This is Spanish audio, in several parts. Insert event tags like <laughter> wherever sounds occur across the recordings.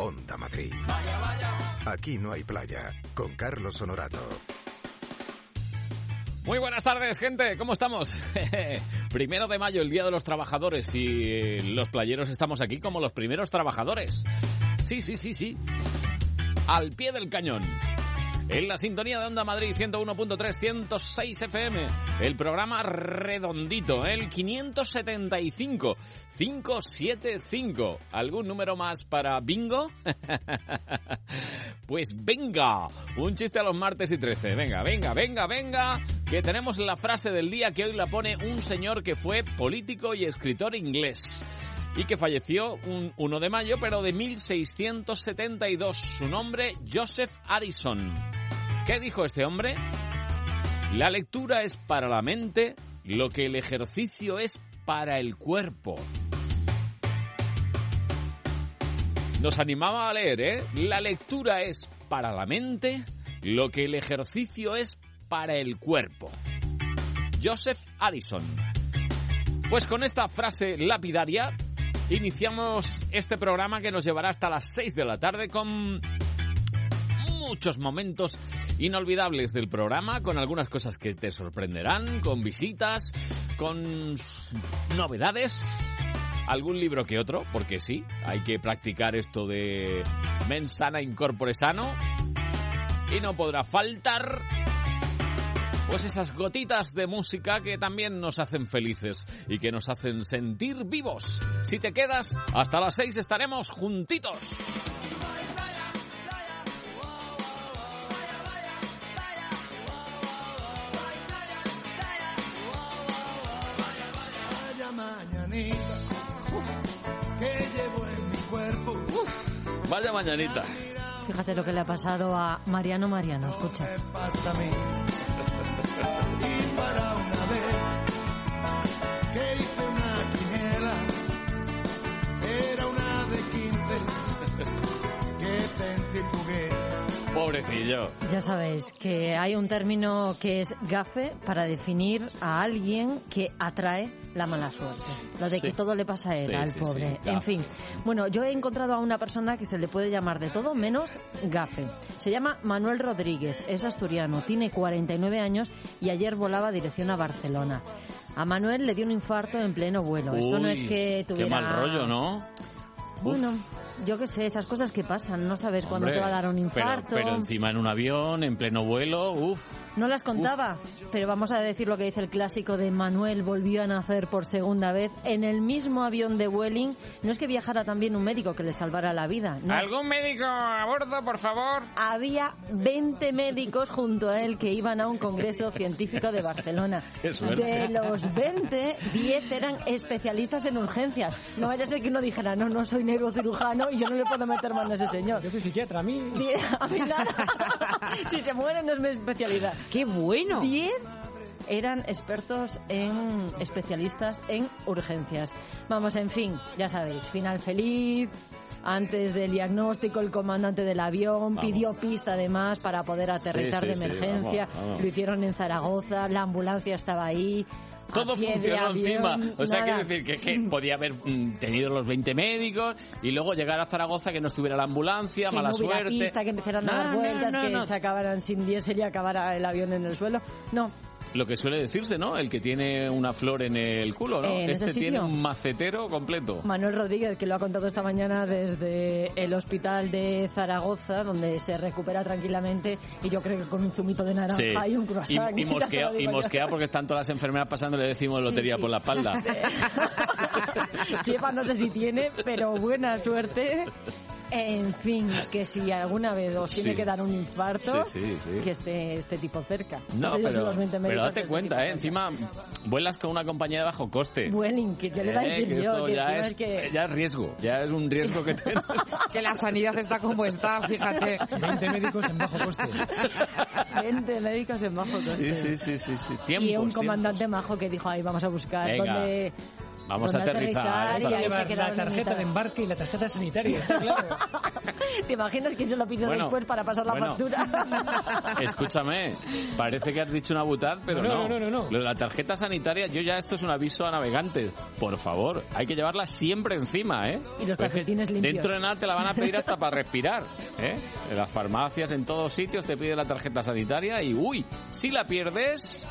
Onda Madrid. Aquí no hay playa. Con Carlos Honorato. Muy buenas tardes, gente. ¿Cómo estamos? <laughs> Primero de mayo, el Día de los Trabajadores. Y los playeros estamos aquí como los primeros trabajadores. Sí, sí, sí, sí. Al pie del cañón. En la sintonía de Onda Madrid 101.3, 106 FM. El programa redondito, el 575, 575. ¿Algún número más para bingo? <laughs> pues venga, un chiste a los martes y 13. Venga, venga, venga, venga. Que tenemos la frase del día que hoy la pone un señor que fue político y escritor inglés y que falleció un 1 de mayo, pero de 1672. Su nombre, Joseph Addison. ¿Qué dijo este hombre? La lectura es para la mente lo que el ejercicio es para el cuerpo. Nos animaba a leer, ¿eh? La lectura es para la mente lo que el ejercicio es para el cuerpo. Joseph Addison. Pues con esta frase lapidaria iniciamos este programa que nos llevará hasta las 6 de la tarde con muchos momentos inolvidables del programa, con algunas cosas que te sorprenderán, con visitas, con novedades, algún libro que otro, porque sí, hay que practicar esto de mens sana incorpore sano, y no podrá faltar pues esas gotitas de música que también nos hacen felices y que nos hacen sentir vivos. Si te quedas, hasta las seis estaremos juntitos. Vaya mañanita que llevo en mi cuerpo. Vaya mañanita. Fíjate lo que le ha pasado a Mariano Mariano, escucha. Y para una vez que hice una quiniela, era una de 15 Pobrecillo. Ya sabéis que hay un término que es gafe para definir a alguien que atrae la mala suerte. Lo de Sí. que todo le pasa a él, Sí, al sí, pobre. en fin. Bueno, yo he encontrado a una persona que se le puede llamar de todo menos gafe. Se llama Manuel Rodríguez, es asturiano, tiene 49 años y ayer volaba dirección a Barcelona. A Manuel le dio un infarto en pleno vuelo. Esto no es que tuviera... Qué mal rollo, ¿no? Bueno, yo qué sé, esas cosas que pasan, no sabes cuándo te va a dar un pero- infarto. Pero, encima en un avión, en pleno vuelo, uff. No las contaba, pero vamos a decir lo que dice el clásico de Manuel volvió a nacer por segunda vez en el mismo avión de Vueling. No es que viajara también un médico que le salvara la vida, no. ¿Algún médico a bordo, por favor? Había 20 médicos junto a él que iban a un congreso científico de Barcelona. <laughs> De los 20, 10 eran especialistas en urgencias. No vaya a ser que uno dijera, no, no soy neurocirujano y yo no le puedo meter mano a ese señor. Yo soy psiquiatra, a mí. <laughs> A mí nada. <laughs> si se muere no es mi especialidad. ¡Qué bueno! 10 eran expertos en especialistas en urgencias. Vamos, en fin, ya sabéis, final feliz. Antes del diagnóstico, el comandante del avión Vamos. pidió pista además para poder aterrizar sí, de sí, emergencia. vamos, vamos. Lo hicieron en Zaragoza, la ambulancia estaba ahí. Todo funcionó encima. O sea, quiero decir que, que podía haber mm, tenido los 20 médicos y luego llegar a Zaragoza que no estuviera la ambulancia, que mala no suerte. pista, que empezaran a dar vueltas, no, que se acabaran sin diésel y acabara el avión en el suelo. No, Lo que suele decirse, ¿no? El que tiene una flor en el culo, ¿no? En este ese tiene un macetero completo. Manuel Rodríguez, que lo ha contado esta mañana desde el hospital de Zaragoza, donde se recupera tranquilamente y yo creo que con un zumito de naranja Sí. y un Y, croissant. y te mosquea, y mosquea porque están todas las enfermeras pasando y le decimos lotería sí. por la espalda. <laughs> Chepa no sé si tiene, pero buena suerte. En fin, que si alguna vez os tiene Sí. que dar un infarto, Sí, sí, sí. que esté este tipo cerca. No, son pero, los 20 pero date cuenta, ¿eh? Encima vuelas con una compañía de bajo coste. Vueling, que yo le iba a Eh, decir yo, que ya es, que- ya es riesgo, ya es un riesgo que tienes. <laughs> Que la sanidad está como está, fíjate. 20 médicos en bajo coste. 20 médicos en bajo coste. Sí, sí, sí, sí, sí. Tiempos, y un tiempos. comandante majo que dijo, ahí vamos a buscar Venga. dónde, Vamos a ¿Dónde aterrizar. aterrizar? Y ahí se Llevar la tarjeta de embarque y la tarjeta sanitaria, está <laughs> claro. ¿Te imaginas que se lo pidió Bueno, después para pasar la bueno. factura? <laughs> Escúchame, parece que has dicho una butad, pero No, no. no, no, no, no. Lo de la tarjeta sanitaria, yo ya esto es un aviso a navegantes. Por favor, hay que llevarla siempre encima, ¿eh? Y los Pues calcetines limpios. Dentro de nada te la van a pedir hasta para respirar, ¿eh? En las farmacias, en todos sitios te piden la tarjeta sanitaria y, uy, si la pierdes,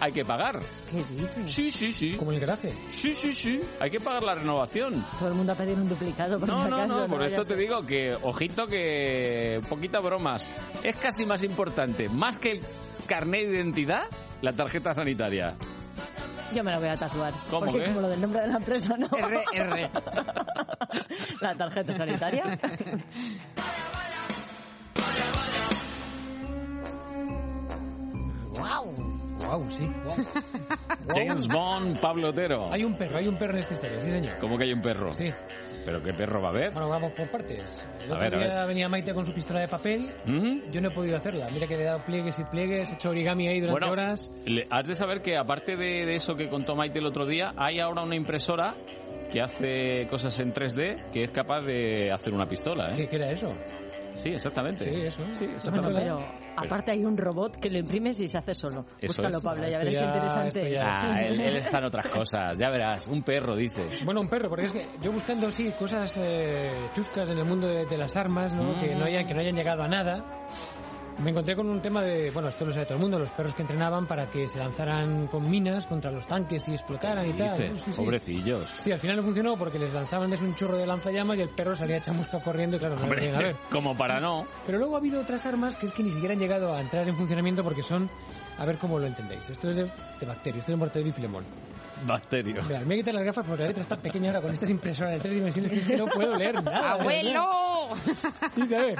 hay que pagar. ¿Qué dices? Sí, sí, sí. Como el garaje. Sí, sí, sí. Hay que pagar la renovación. Todo el mundo a pedir un duplicado por No, si no, acaso. no, por vaya esto te digo que, ojito que, poquita bromas, es casi más importante, más que el carnet de identidad, la tarjeta sanitaria. Yo me la voy a tatuar. ¿Cómo Porque que? como lo del nombre de la empresa, ¿no? R, R. <laughs> la tarjeta sanitaria. <laughs> Wow, sí. Wow. <laughs> James Bond, Pablo Otero. Hay un perro, hay un perro en esta historia, sí señor. ¿Cómo que hay un perro? Sí. ¿Pero qué perro va a haber? Bueno, vamos por partes. El A otro ver, a venía Maite con su pistola de papel. ¿Mm? Yo no he podido hacerla. Mira que le he dado pliegues y pliegues, he hecho origami ahí durante Bueno, horas. le- has de saber que aparte de, de eso que contó Maite el otro día, hay ahora una impresora que hace cosas en 3D que es capaz de hacer una pistola, ¿eh? ¿Qué, qué era eso? Sí, exactamente. Sí, eso. Sí, Bueno, exactamente. pero aparte hay un robot que lo imprimes y se hace solo. Eso Búscalo, es. Pablo, ya Esto verás qué interesante. Ah, él, él <laughs> está en otras cosas, ya verás, un perro, dice. Bueno, un perro, porque es que yo buscando así cosas eh, chuscas en el mundo de, de las armas, ¿no? Mm. Que, no hayan, que no hayan llegado a nada, me encontré con un tema de, bueno, esto lo sabe todo el mundo, los perros que entrenaban para que se lanzaran con minas contra los tanques y explotaran y tal. Dice, ¿no? Sí, sí. pobrecillos. Sí, al final no funcionó porque les lanzaban desde un chorro de lanzallamas y el perro salía chamusca corriendo y claro, no Hombre, a ver. <laughs> como para no. Pero luego ha habido otras armas que es que ni siquiera han llegado a entrar en funcionamiento porque son, a ver cómo lo entendéis, esto es de, de bacterios, esto es de muerte de bifilemón. Bacterio. Mira, me voy a quitar las gafas porque la letra está pequeña ahora con estas impresoras de tres dimensiones que es que no puedo leer nada. ¡Abuelo! Dice, a ver,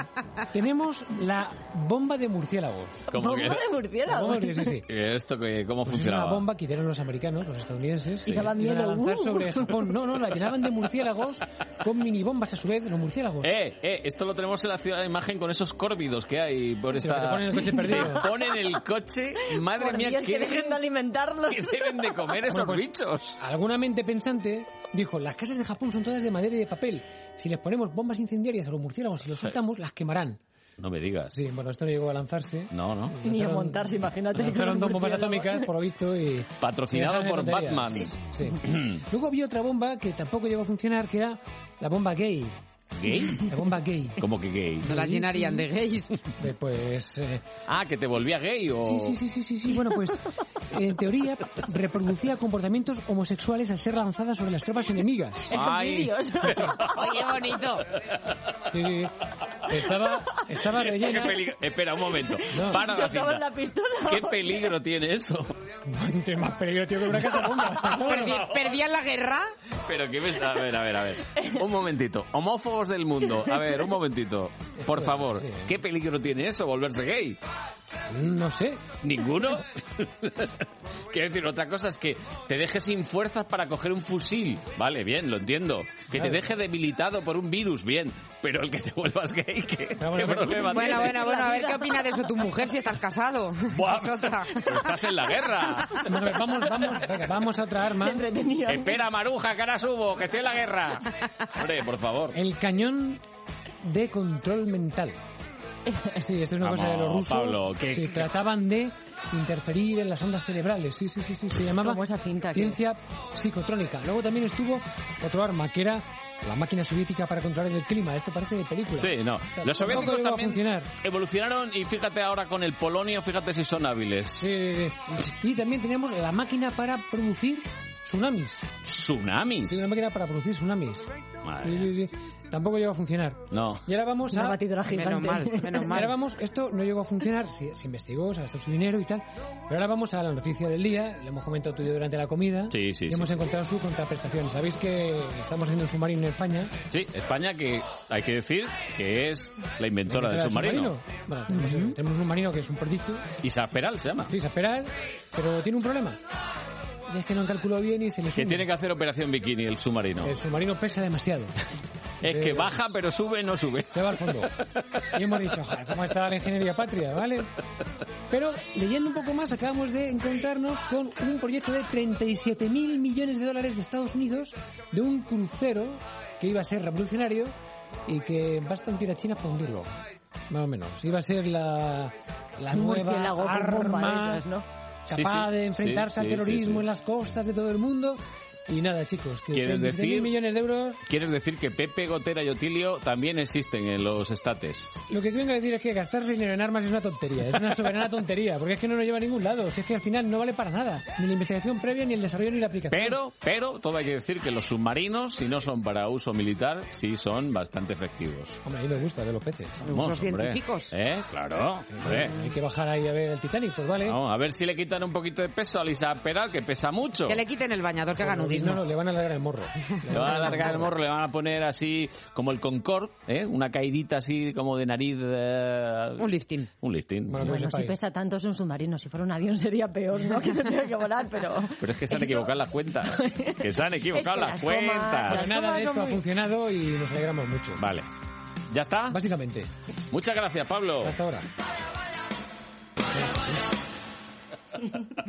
tenemos la bomba de murciélagos. Como Bomba que, de La murciélago. bomba de- sí, sí. <laughs> esto que cómo Pues es funcionaba. una bomba que hicieron los americanos, los estadounidenses. Y daba iban a miedo. lanzar ¡Uh! sobre Japón. No, no, la llenaban de murciélagos con minibombas a su vez, los murciélagos. Eh, eh, esto lo tenemos en la ciudad de imagen con esos córvidos que hay por Sí, esta... lo que ponen en el coche <laughs> perdido. Que ponen el coche, madre Por mía, Dios, ¿qué que dejen de alimentarlos. <laughs> ¿qué deben de comer esos Bueno, pues, bichos? Alguna mente pensante dijo, las casas de Japón son todas de madera y de papel. Si les ponemos bombas incendiarias a los murciélagos y los soltamos, las quemarán. No me digas. Sí, bueno, esto no llegó a lanzarse. No, no. Ni a montarse, imagínate. Con dos un bombas atómicas, por lo visto, y... <laughs> Patrocinado por. Batman. Sí. <clears throat> Luego había otra bomba que tampoco llegó a funcionar, que era la bomba gay. ¿Gay? La bomba gay. ¿Cómo que gay? No la llenarían de gays. <laughs> Eh, Pues... eh, Ah, que te volvía gay o... Sí, sí, sí, sí, sí, sí. Bueno, pues en teoría reproducía comportamientos homosexuales al ser lanzada sobre las tropas enemigas. <laughs> En Ay. <laughs> Oye, bonito. Sí, sí. Estaba, estaba Qué rellena. peligro- Espera un momento. No. Para la pistola. ¿Qué peligro tiene eso? Entre más peligro, tío, que una ¿Perdían la guerra? Pero qué me... A ver, a ver, a ver. Un momentito. Del mundo. A ver, un momentito. Por favor. Sí. ¿Qué peligro tiene eso, volverse gay? No sé. ¿Ninguno? <laughs> Quiero decir, otra cosa es que te dejes sin fuerzas para coger un fusil. Vale, bien, lo entiendo. Que te deje debilitado por un virus, bien. Pero el que te vuelvas gay, ¿qué, problema Bueno, tiene? bueno, bueno, a ver qué opina de eso tu mujer si estás casado. Buah, <laughs> Es otra. pero estás en la guerra. Bueno, vamos, vamos, venga, vamos a otra arma. Espera, Maruja, que ahora subo, que estoy en la guerra. Hombre, por favor. El cañón de control mental. <laughs> Sí, esto es una Vamos, cosa de los rusos. Pablo, que- Sí, trataban de interferir en las ondas cerebrales. Sí, sí, sí, sí. Se llamaba esa cinta que- ciencia psicotrónica. Luego también estuvo otro arma que era la máquina soviética para controlar el clima. Esto parece de película. Sí, no. Los soviéticos también evolucionaron y fíjate ahora con el polonio, fíjate si son hábiles. Sí, sí, sí. Y también teníamos la máquina para producir tsunamis. Tsunamis. Sí, una máquina para producir tsunamis. Madre Sí, sí, sí. Tampoco llegó a funcionar. No. Y ahora vamos Una a... batidora Menos gigante. mal, <laughs> menos Y mal. ahora vamos, esto no llegó a funcionar, se, se investigó, se gastó su dinero y tal, pero ahora vamos a la noticia del día, lo hemos comentado tú y yo durante la comida, Sí, sí, y sí, hemos sí. encontrado su contraprestación. Sabéis que estamos haciendo un submarino en España. Sí, España que hay que decir que es la inventora del submarino. Bueno, tenemos, tenemos un submarino que es un prodigio, Isa Peral se llama. sí, Saperal, pero tiene un problema. Y es que no han calculado bien y se le Que tiene que hacer operación bikini el submarino. El submarino pesa demasiado. Es que baja, pero sube, no sube. Se va al fondo. Y hemos dicho, joder, ¿cómo está la ingeniería patria? ¿Vale? Pero leyendo un poco más, acabamos de encontrarnos con un proyecto de 37 mil millones de dólares de Estados Unidos de un crucero que iba a ser revolucionario y que bastante ir a China para hundirlo. Más o menos. Iba a ser la, la nueva bomba arma esas, ¿no? Capaz Sí, sí, de enfrentarse sí, al terrorismo en las costas de todo el mundo. Y nada, chicos, que ¿Quieres 37.000 decir? millones de euros. Quieres decir que Pepe, Gotera y Otilio también existen en los estates. Lo que tengo que decir es que gastarse dinero en armas es una tontería, es una soberana <laughs> tontería, porque es que no nos lleva a ningún lado. Si es que al final no vale para nada, ni la investigación previa, ni el desarrollo, ni la aplicación. Pero, pero, todo hay que decir que los submarinos, si no son para uso militar, sí son bastante efectivos. Hombre, a mí me gusta ver los peces. Hombre. científicos. ¿Eh? Claro, hombre. Hay que bajar ahí a ver el Titanic, pues vale. Vamos, a ver si le quitan un poquito de peso a Lisa Peral, que pesa mucho. Que le quiten el bañador, que haga Pues, no, no, le van a alargar el morro. Le van a alargar el morro, le van a poner así como el Concorde, ¿eh? una caidita así como de nariz. eh, Un lifting. Un lifting. Bueno, Bueno, si pesa tanto es un submarino. Si fuera un avión sería peor, ¿no? <laughs> Que tendría que volar, pero... Pero es que se han equivocado las cuentas. <laughs> Que se han equivocado Es que las cuentas. Pues las- nada de esto ha funcionado y nos alegramos mucho. Vale. ¿Ya está? Básicamente, Muchas gracias, Pablo. hasta ahora.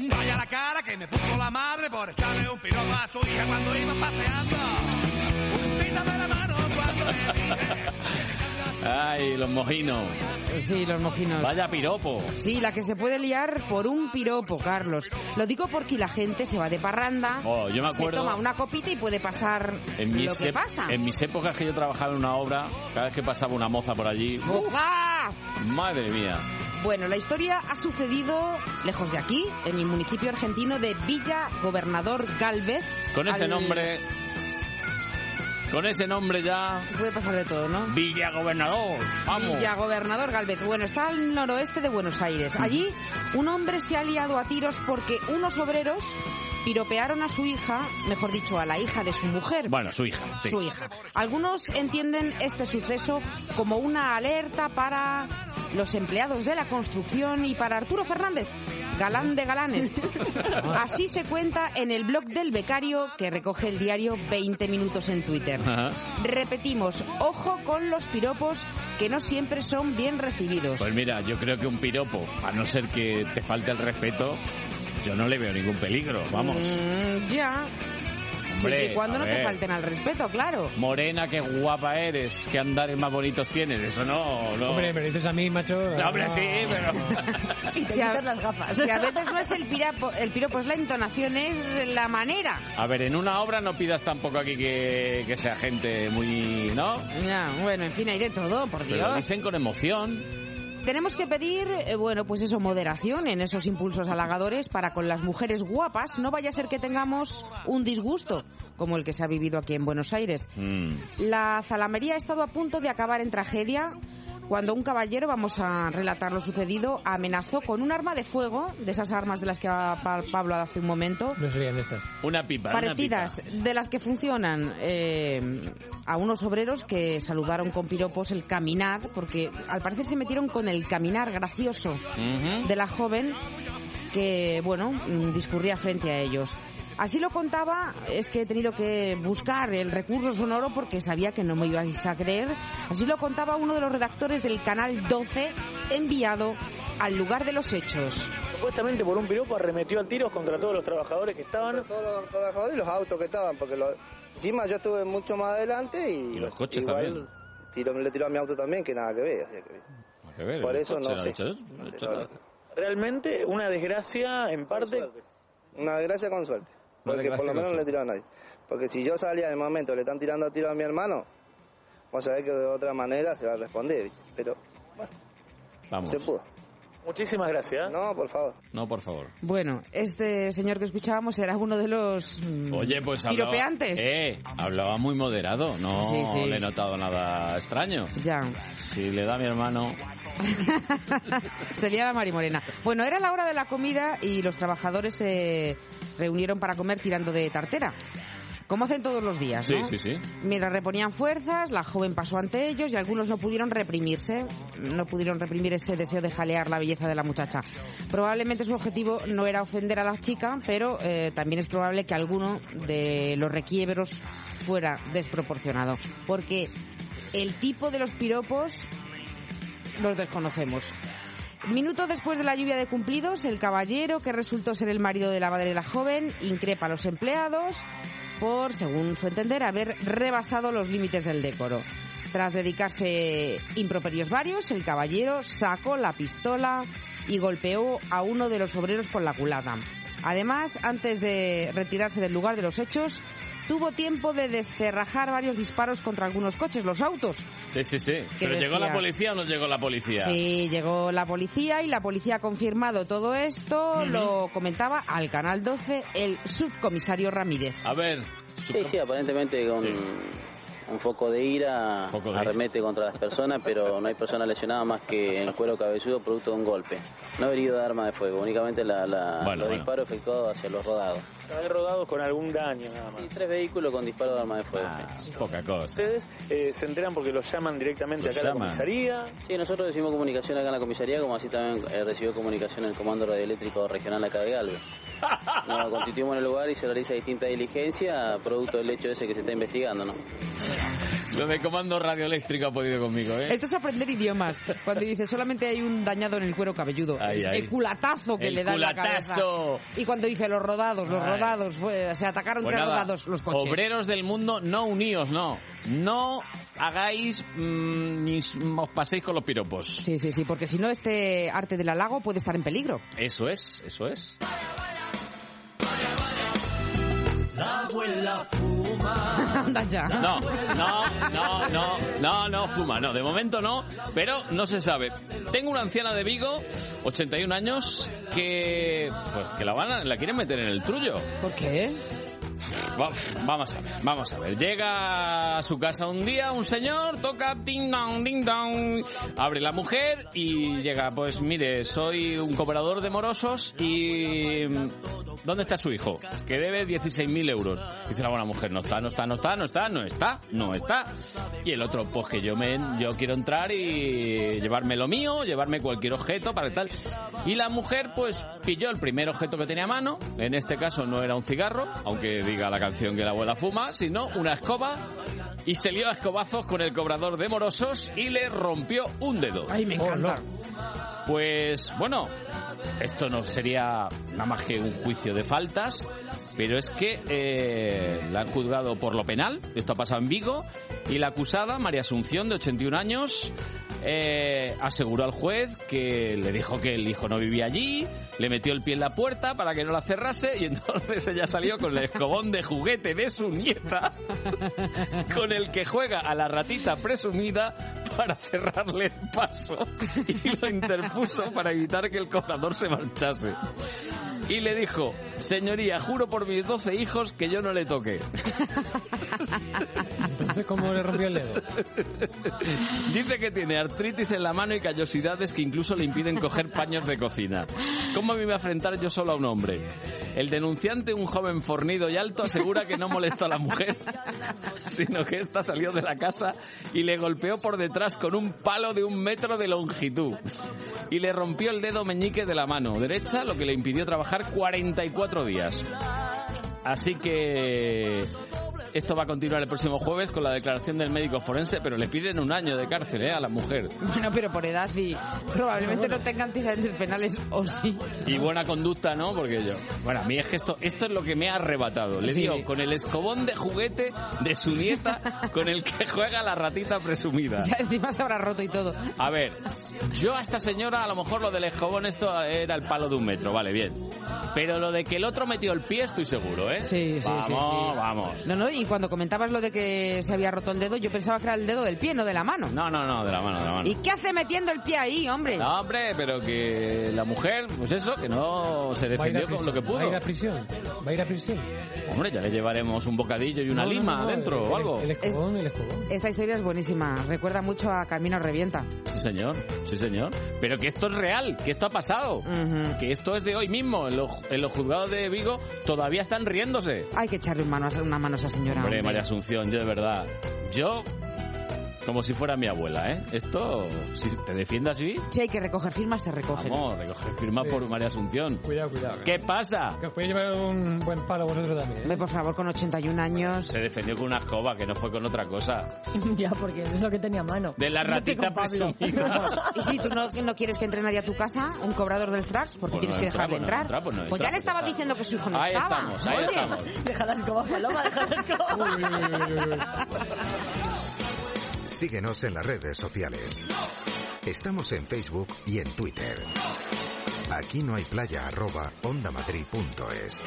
Vaya la cara que me puso la madre por echarle un piropo a su hija cuando iba paseando. La mano cuando. Ay, los mojinos. Sí, los mojinos. Vaya piropo. Sí, la que se puede liar por un piropo, Carlos. Lo digo porque la gente se va de parranda, Oh, yo me se acuerdo. toma una copita y puede pasar En mis, lo que pasa. en mis épocas que yo trabajaba en una obra, cada vez que pasaba una moza por allí, ¡Buja! madre mía. Bueno, la historia ha sucedido lejos de aquí, en mi municipio argentino de Villa Gobernador Galvez. Con ese Al- nombre, con ese nombre ya, Puede pasar de todo, ¿no? Villa Gobernador, vamos. Villa Gobernador Galvez. Bueno, está al noroeste de Buenos Aires. Allí un hombre se ha liado a tiros porque unos obreros piropearon a su hija, mejor dicho, a la hija de su mujer. Bueno, su hija, sí. Su hija. Algunos entienden este suceso como una alerta para los empleados de la construcción y para Arturo Fernández, galán de galanes. <laughs> Así se cuenta en el blog del becario que recoge el diario 20 minutos en Twitter. Ajá. Repetimos, ojo con los piropos que no siempre son bien recibidos. Pues mira, yo creo que un piropo, a no ser que te falte el respeto, yo no le veo ningún peligro, vamos. Mm, ya. Hombre, Siempre y cuando no te falten al respeto, claro. Morena, qué guapa eres, qué andares más bonitos tienes, eso no, no. Hombre, me lo dices a mí, macho. No, hombre, sí, pero... <laughs> Y te Si a- quitas las gafas. Que a veces no es el piropo, el piropo es la entonación, es la manera. A ver, en una obra no pidas tampoco aquí que, que sea gente muy... ¿no? Ya, bueno, en fin, hay de todo, por Pero lo Dios. dicen con emoción. Tenemos que pedir, eh, bueno, pues eso, moderación en esos impulsos halagadores para con las mujeres guapas. No vaya a ser que tengamos un disgusto como el que se ha vivido aquí en Buenos Aires. Mm. La zalamería ha estado a punto de acabar en tragedia cuando un caballero, vamos a relatar lo sucedido, amenazó con un arma de fuego, de esas armas de las que hablaba Pa- Pablo hace un momento, No serían estas. Una pipa, parecidas, una de las que funcionan eh, a unos obreros que saludaron con piropos el caminar, porque al parecer se metieron con el caminar gracioso pipa. De la joven que, bueno, mm, discurría frente a ellos. Así lo contaba, es que he tenido que buscar el recurso sonoro porque sabía que no me ibais a creer. Así lo contaba uno de los redactores del canal 12 enviado al lugar de los hechos. Supuestamente por un piropo arremetió a tiros contra todos los trabajadores que estaban. todos los trabajadores y los autos que estaban, porque lo- encima yo estuve mucho más adelante y, Y los coches igual también. le tiró a mi auto también, que nada que ver. así que- Nada que ver, Por eso coche no ha sé. hecho eso, No no ha sé, Realmente una desgracia en parte. Una desgracia con suerte. Porque por lo menos no le tiró a nadie. Porque si yo salía en el momento, le están tirando a tiro a mi hermano, vamos a ver que de otra manera se va a responder, ¿viste? pero Vamos. se pudo. Muchísimas gracias. No, por favor. No, por favor. Bueno, este señor que escuchábamos era uno de los mm, Oye, pues hablaba... Eh, hablaba muy moderado. No Sí, sí. le he notado nada extraño. Ya. Si le da a mi hermano... <laughs> Sería la Mari Morena. Bueno, era la hora de la comida y los trabajadores se reunieron para comer tirando de tartera. Como hacen todos los días, Sí, ¿no? sí, sí. Mientras reponían fuerzas, la joven pasó ante ellos y algunos no pudieron reprimirse, no pudieron reprimir ese deseo de jalear la belleza de la muchacha. Probablemente su objetivo no era ofender a la chica, pero eh, también es probable que alguno de los requiebros fuera desproporcionado, porque el tipo de los piropos los desconocemos. Minutos después de la lluvia de cumplidos, el caballero, que resultó ser el marido de la madre de la joven, increpa a los empleados por, según su entender, haber rebasado los límites del decoro. Tras dedicarse improperios varios, el caballero sacó la pistola y golpeó a uno de los obreros con la culata. Además, antes de retirarse del lugar de los hechos, tuvo tiempo de descerrajar varios disparos contra algunos coches, los autos. Sí, sí, sí. ¿Pero llegó la policía o no llegó la policía? Sí, llegó la policía y la policía ha confirmado todo esto. Lo comentaba al Canal 12 el subcomisario Ramírez. A ver. Sí, sí, aparentemente con un foco de ira Foco de arremete contra las personas, pero no hay personas lesionadas más que en el cuero cabezudo producto de un golpe. No ha herido de arma de fuego, únicamente la, la- Bueno, los bueno. disparos efectuados hacia los rodados. Hay rodados con algún daño nada más. Y tres vehículos con disparos de arma de fuego. Ah, poca cosa. Ustedes eh, se enteran porque los llaman directamente Los acá a la llaman. comisaría. Sí, nosotros recibimos comunicación acá en la comisaría, como así también eh, recibió comunicación el Comando Radioeléctrico Regional acá de Galvez. <laughs> Nos constituimos en el lugar y se realiza distinta diligencia producto del hecho ese que se está investigando, ¿no? Lo de comando radioeléctrico ha podido conmigo, ¿eh? Esto es aprender idiomas. Cuando dice solamente hay un dañado en el cuero cabelludo. Ay, el, ay. el culatazo que El le da en la cabeza. culatazo. Y cuando dice los rodados, los Ay. Rodados, fue- se atacaron Pues tres nada, rodados los coches. Obreros del mundo, no uníos, no. No hagáis mm, ni os paséis con los piropos. Sí, sí, sí, porque si no este arte del halago puede estar en peligro. Eso es, eso es. La abuela fuma. <laughs> Anda ya. No, no, no, no, no, no fuma, no, de momento no, pero no se sabe. Tengo una anciana de Vigo, 81 años, que pues, que la van a- la quieren meter en el trullo. ¿Por qué? Va- vamos a ver, vamos a ver. Llega a su casa un día un señor, toca ding dong, ding dong, abre la mujer y llega, pues mire, soy un cobrador de morosos y ¿dónde está su hijo? Que debe 16.000 euros. Dice la buena mujer, no está, no está, no está, no está, no está, no está. Y el otro, pues que yo me, yo quiero entrar y llevarme lo mío, llevarme cualquier objeto para tal. Y la mujer, pues pilló el primer objeto que tenía a mano. En este caso no era un cigarro, aunque diga la canción que la abuela fuma, sino una escoba. Y se lió a escobazos con el cobrador de morosos y le rompió un dedo. Ay, me encanta. Pues bueno, esto no sería nada más que un juicio de faltas, pero es que eh, la han juzgado por lo penal, esto ha pasado en Vigo, y la acusada, María Asunción, de 81 años, eh, aseguró al juez que le dijo que el hijo no vivía allí, le metió el pie en la puerta para que no la cerrase y <laughs> entonces ella salió con el escobón de juguete de su nieta, <laughs> con el que juega a la ratita presumida para cerrarle el paso y lo interpuso para evitar que el cobrador se marchase. Y le dijo, señoría, juro por mis 12 hijos que yo no le toqué. <laughs> Entonces, ¿cómo le rompió el dedo? Dice que tiene artritis en la mano y callosidades que incluso le impiden coger paños de cocina. ¿Cómo me iba a enfrentar yo solo a un hombre? El denunciante, un joven fornido y alto, asegura que no molestó a la mujer, sino que ésta salió de la casa y le golpeó por detrás con un palo de un metro de longitud. Y le rompió el dedo meñique de la mano derecha, lo que le impidió trabajar 44 días. Así que esto va a continuar el próximo jueves con la declaración del médico forense, pero le piden un año de cárcel ¿eh? a la mujer. Bueno, pero por edad y probablemente no tenga antecedentes penales o sí. Y buena conducta, ¿no? Porque yo... Bueno, a mí es que esto, esto es lo que me ha arrebatado. Le Sí. dio con el escobón de juguete de su nieta con el que juega la ratita presumida. Ya encima se habrá roto y todo. A ver, yo a esta señora a lo mejor lo del escobón esto era el palo de un metro, vale, bien. Pero lo de que el otro metió el pie estoy seguro, ¿eh? Sí, sí, vamos, sí, sí. vamos. No, no, y cuando comentabas lo de que se había roto el dedo, yo pensaba que era el dedo del pie, no de la mano. No, no, no, de la mano, de la mano. ¿Y qué hace metiendo el pie ahí, hombre? No, hombre, pero que la mujer, pues eso, que no se defendió con lo que prisión. Va a ir pudo. a prisión. Va a ir a prisión. Hombre, ya le llevaremos un bocadillo y una No, lima no, no, dentro el- o algo. El escobón, el escobón. Esta historia es buenísima. Recuerda mucho a Camino Revienta. Sí, señor, sí, señor. Pero que esto es real, que esto ha pasado. Que esto es de hoy mismo. En los, en los juzgados de Vigo todavía están riéndose. Hay que echarle una mano, a- una mano a esa señora. Hombre. María Asunción, yo de verdad. Yo, como si fuera mi abuela, ¿eh? Esto, si te defiendas así, Si hay que recoger firmas, se recogen. vamos, recoger firma por María Asunción. Cuidado, cuidado. ¿Qué pasa? Que os podéis llevar un buen palo vosotros también. ¿eh? Por favor, con 81 años. Se defendió con una escoba, que no fue con otra cosa. <laughs> ya, porque es lo que tenía a mano. De la <laughs> ratita presumida. <laughs> Y si tú no, no quieres que entre nadie a tu casa, un cobrador del frax, porque Pues no tienes que dejarle pues no entrar. entra, pues no ya le estaba pues diciendo que su hijo no Ahí estaba. estamos, ahí Oye. estamos. Deja la escoba, Paloma, deja la escoba. Síguenos en las redes sociales. Estamos en Facebook y en Twitter. Aquí no hay playa arroba ondamadrid.es.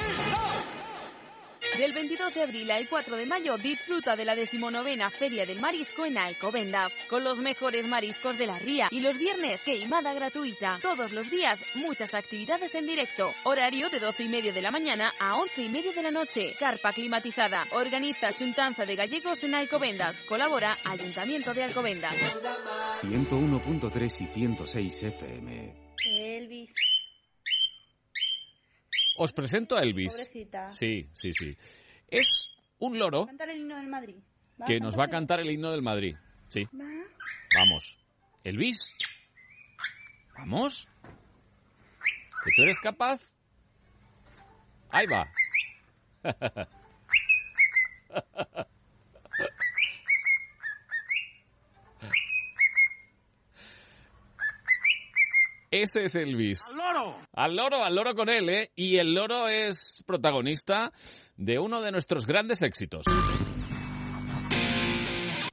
Del 22 de abril al 4 de mayo disfruta de la decimonovena Feria del Marisco en Alcobendas, con los mejores mariscos de la ría y los viernes queimada gratuita. Todos los días muchas actividades en directo. Horario de 12 y media de la mañana a 11 y media de la noche. Carpa climatizada. Organiza Juntanza de Gallegos en Alcobendas. Colabora Ayuntamiento de Alcobendas. 101.3 y 106 FM. Elvis. Os presento a Elvis. Pobrecita. Sí, sí, sí. Es un loro Cantar el himno del Madrid. que nos va a cantar el himno del Madrid. Sí. Vamos. Elvis. Vamos. ¿Que tú eres capaz? Ahí va. <laughs> Ese es Elvis. ¡Al loro! Al loro, al loro con él, ¿eh? Y el loro es protagonista de uno de nuestros grandes éxitos.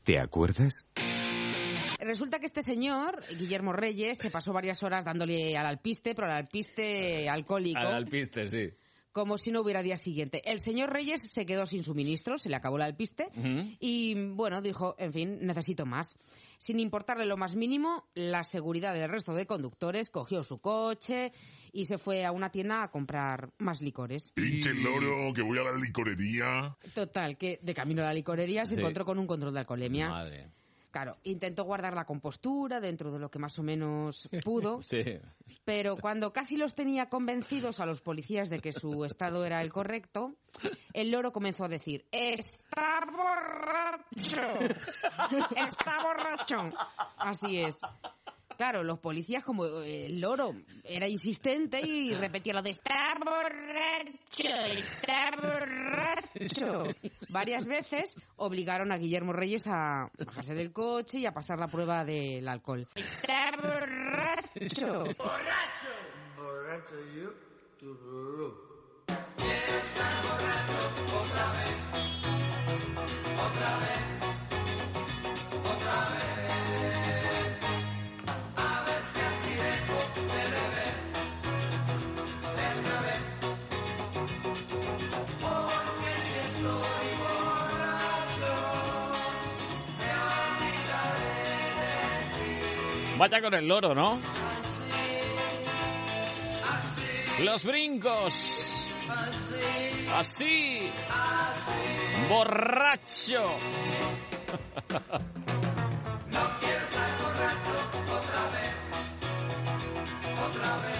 ¿Te acuerdas? Resulta que este señor, Guillermo Reyes, se pasó varias horas dándole al alpiste, pero al alpiste alcohólico, Al alpiste, sí. Como si no hubiera día siguiente. El señor Reyes se quedó sin suministro, se le acabó el alpiste, y bueno, dijo, en fin, necesito más. Sin importarle lo más mínimo, la seguridad del resto de conductores cogió su coche y se fue a una tienda a comprar más licores. Pinche loro, que voy a la licorería. Total, que de camino a la licorería se Sí. encontró con un control de alcoholemia. Madre. Claro, intentó guardar la compostura dentro de lo que más o menos <laughs> pudo, Sí. pero cuando casi los tenía convencidos a los policías de que su estado era el correcto, el loro comenzó a decir, ¡Está borracho! <laughs> ¡Está borracho! Así es. Claro, los policías, como eh, el loro era insistente y <laughs> repetía lo de ¡Está borracho! ¡Está borracho! Varias veces obligaron a Guillermo Reyes a bajarse del coche y a pasar la prueba del alcohol. ¡Está borracho! Borracho yo, tururú. Otra vez, otra Vaya con el loro, ¿no? Los brincos. Así. Borracho. No quiero estar borracho otra vez. Otra vez.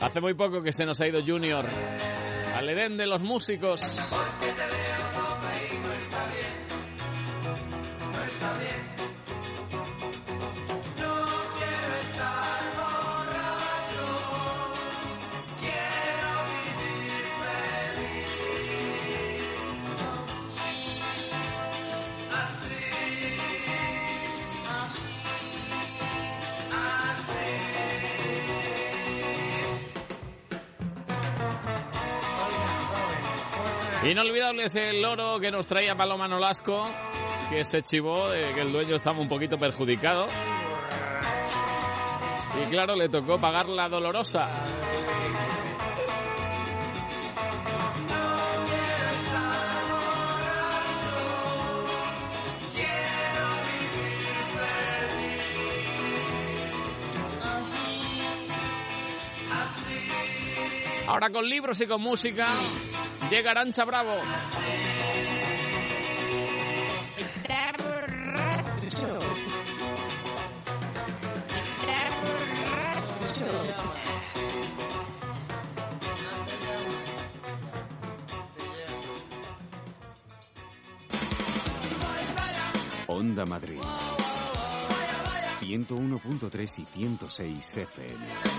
Hace muy poco que se nos ha ido Junior. Al Edén de los músicos. Inolvidable es el loro que nos traía Paloma Nolasco, que se chivó de que el dueño estaba un poquito perjudicado. Y claro, le tocó pagar la dolorosa. Ahora con libros y con música llega Arancha Bravo. Onda Madrid. 101.3 y 106 FM.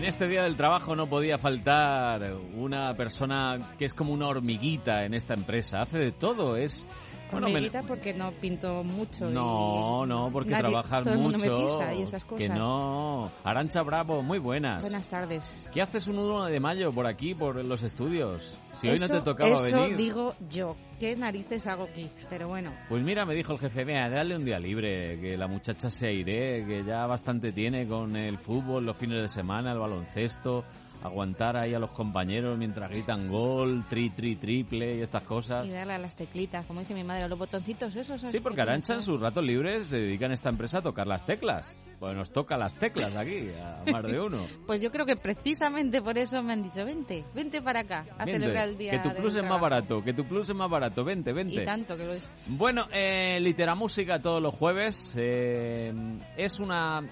En este día del trabajo no podía faltar una persona que es como una hormiguita en esta empresa. Hace de todo, es... bueno, me- porque no pinto mucho. y No, no, porque nadie- trabajas todo el mundo mucho. me pisa y esas Que no. Arancha Bravo, muy buenas. Buenas tardes. ¿Qué haces un 1 de mayo por aquí, por los estudios? Si hoy no Eso- te tocaba eso venir. digo yo. ¿Qué narices hago aquí? Pero bueno, Pues mira, me dijo el jefe, vea, dale un día libre, que la muchacha se iré, que ya bastante tiene con el fútbol, los fines de semana, el baloncesto, aguantar ahí a los compañeros mientras gritan gol, tri, tri, triple y estas cosas. y darle a las teclitas, como dice mi madre, a los botoncitos esos. Sí, porque Arancha en sus ratos libres se dedica en esta empresa a tocar las teclas. Pues nos toca las teclas aquí, a más de uno. <laughs> Pues yo creo que precisamente por eso me han dicho, vente, vente para acá a Vente, celebrar el día que tu plus es más trabajo". barato, que tu plus es más barato, vente, vente. Y tanto que lo es. Bueno, eh, Literamúsica todos los jueves eh, es una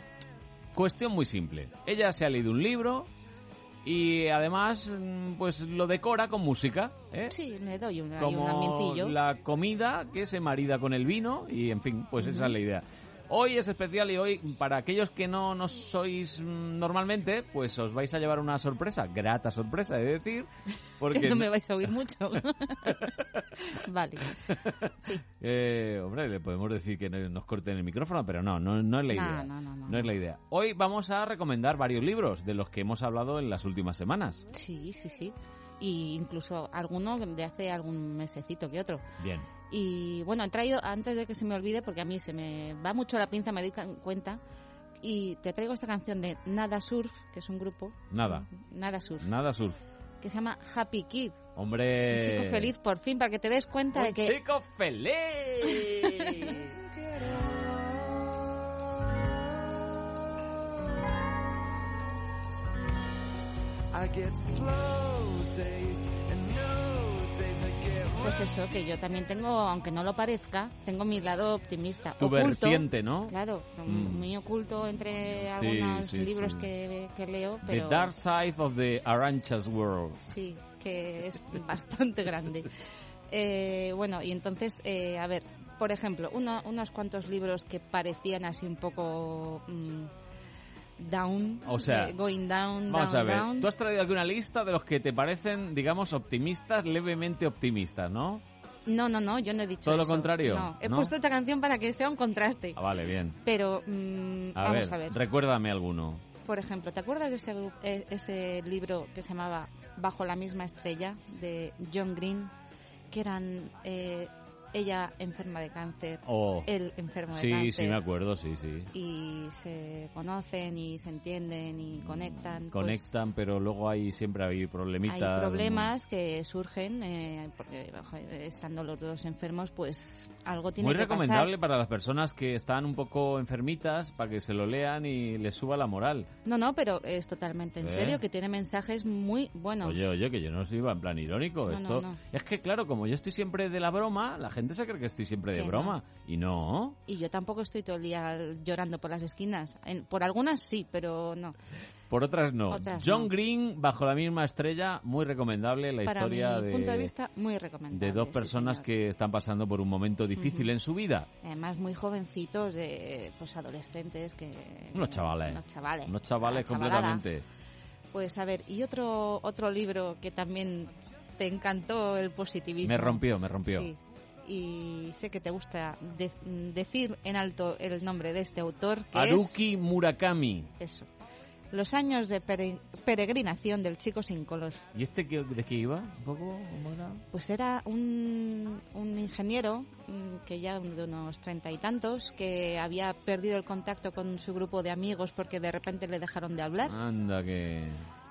cuestión muy simple. Ella se ha leído un libro y además mm, pues lo decora con música. ¿eh? Sí, le doy un, ahí un Como ambientillo. la comida que se marida con el vino y en fin, pues esa es la idea. Hoy es especial y hoy, para aquellos que no, no sois mm, normalmente, pues os vais a llevar una sorpresa, grata sorpresa, he de decir, <laughs> porque no me vais a oír mucho. <laughs> vale. Sí. Eh, hombre, le podemos decir que no- nos corten el micrófono, pero no, no, no es la No, idea. no, no, no. es la idea. Hoy vamos a recomendar varios libros de los que hemos hablado en las últimas semanas. Sí, sí, sí. Y incluso alguno de hace algún mesecito que otro. Bien. Y bueno, he traído, antes de que se me olvide, porque a mí se me va mucho la pinza, me doy cuenta, y te traigo esta canción de Nada Surf, que es un grupo, Nada. Nada Surf, Nada surf. que se llama Happy Kid. Hombre. Un chico feliz, por fin, para que te des cuenta de Un que... chico feliz. <laughs> I get slow Pues eso, que yo también tengo, aunque no lo parezca, tengo mi lado optimista. Tu oculto, vertiente, ¿no? Claro, Mm. muy oculto entre algunos sí, libros sí. Que, que leo, The pero Dark Side of the Arancha's World. sí, que es bastante grande. Eh, bueno, y entonces, eh, a ver, por ejemplo, uno- unos cuantos libros que parecían así un poco mm, down, O sea, de going down, Vamos down, a ver, down. tú has traído aquí una lista de los que te parecen, digamos, optimistas, levemente optimistas, ¿no? No, no, no, yo no he dicho ¿Todo lo eso. contrario? No, he ¿No? puesto esta canción para que sea un contraste. Ah, vale, bien. Pero mm, A vamos ver, a ver. recuérdame alguno. Por ejemplo, ¿te acuerdas de ese, eh, ese libro que se llamaba Bajo la misma estrella de John Green? Que eran eh, ella enferma de cáncer, Oh. él enfermo de Sí, cáncer. sí, me acuerdo, sí, sí. Y se conocen y se entienden y conectan. pues, Conectan, pero luego hay siempre hay problemitas. hay problemas que surgen eh, porque estando los dos enfermos, pues algo tiene Muy que recomendable pasar. para las personas que están un poco enfermitas, para que se lo lean y les suba la moral. No, no, pero es totalmente en ¿Eh? serio, que tiene mensajes muy buenos. Oye, oye, que yo no iba en plan irónico. No, Esto no, no. es que claro, como yo estoy siempre de la broma, la gente se cree que estoy siempre de no. broma y no. Y yo tampoco estoy todo el día llorando por las esquinas. En- por algunas sí, pero no. Por otras no. Otras John no. Green bajo la misma estrella, muy recomendable la Para mi historia de punto de vista, muy recomendable. de dos personas que están pasando por un momento difícil en su vida. Además, muy jovencitos, de, pues adolescentes, que... Unos chavales. Unos chavales. Unos chavales completamente. Pues a ver, y otro, otro libro que también te encantó el positivismo. Me rompió, me rompió. Sí. Y sé que te gusta de- decir en alto el nombre de este autor, que es... Haruki Murakami. Eso. Los años de pere- peregrinación del chico sin color. ¿Y este qué- de qué iba? ¿Un poco? ¿Cómo era? Pues era un, un ingeniero mm, que ya de unos treinta y tantos que había perdido el contacto con su grupo de amigos porque de repente le dejaron de hablar Anda que...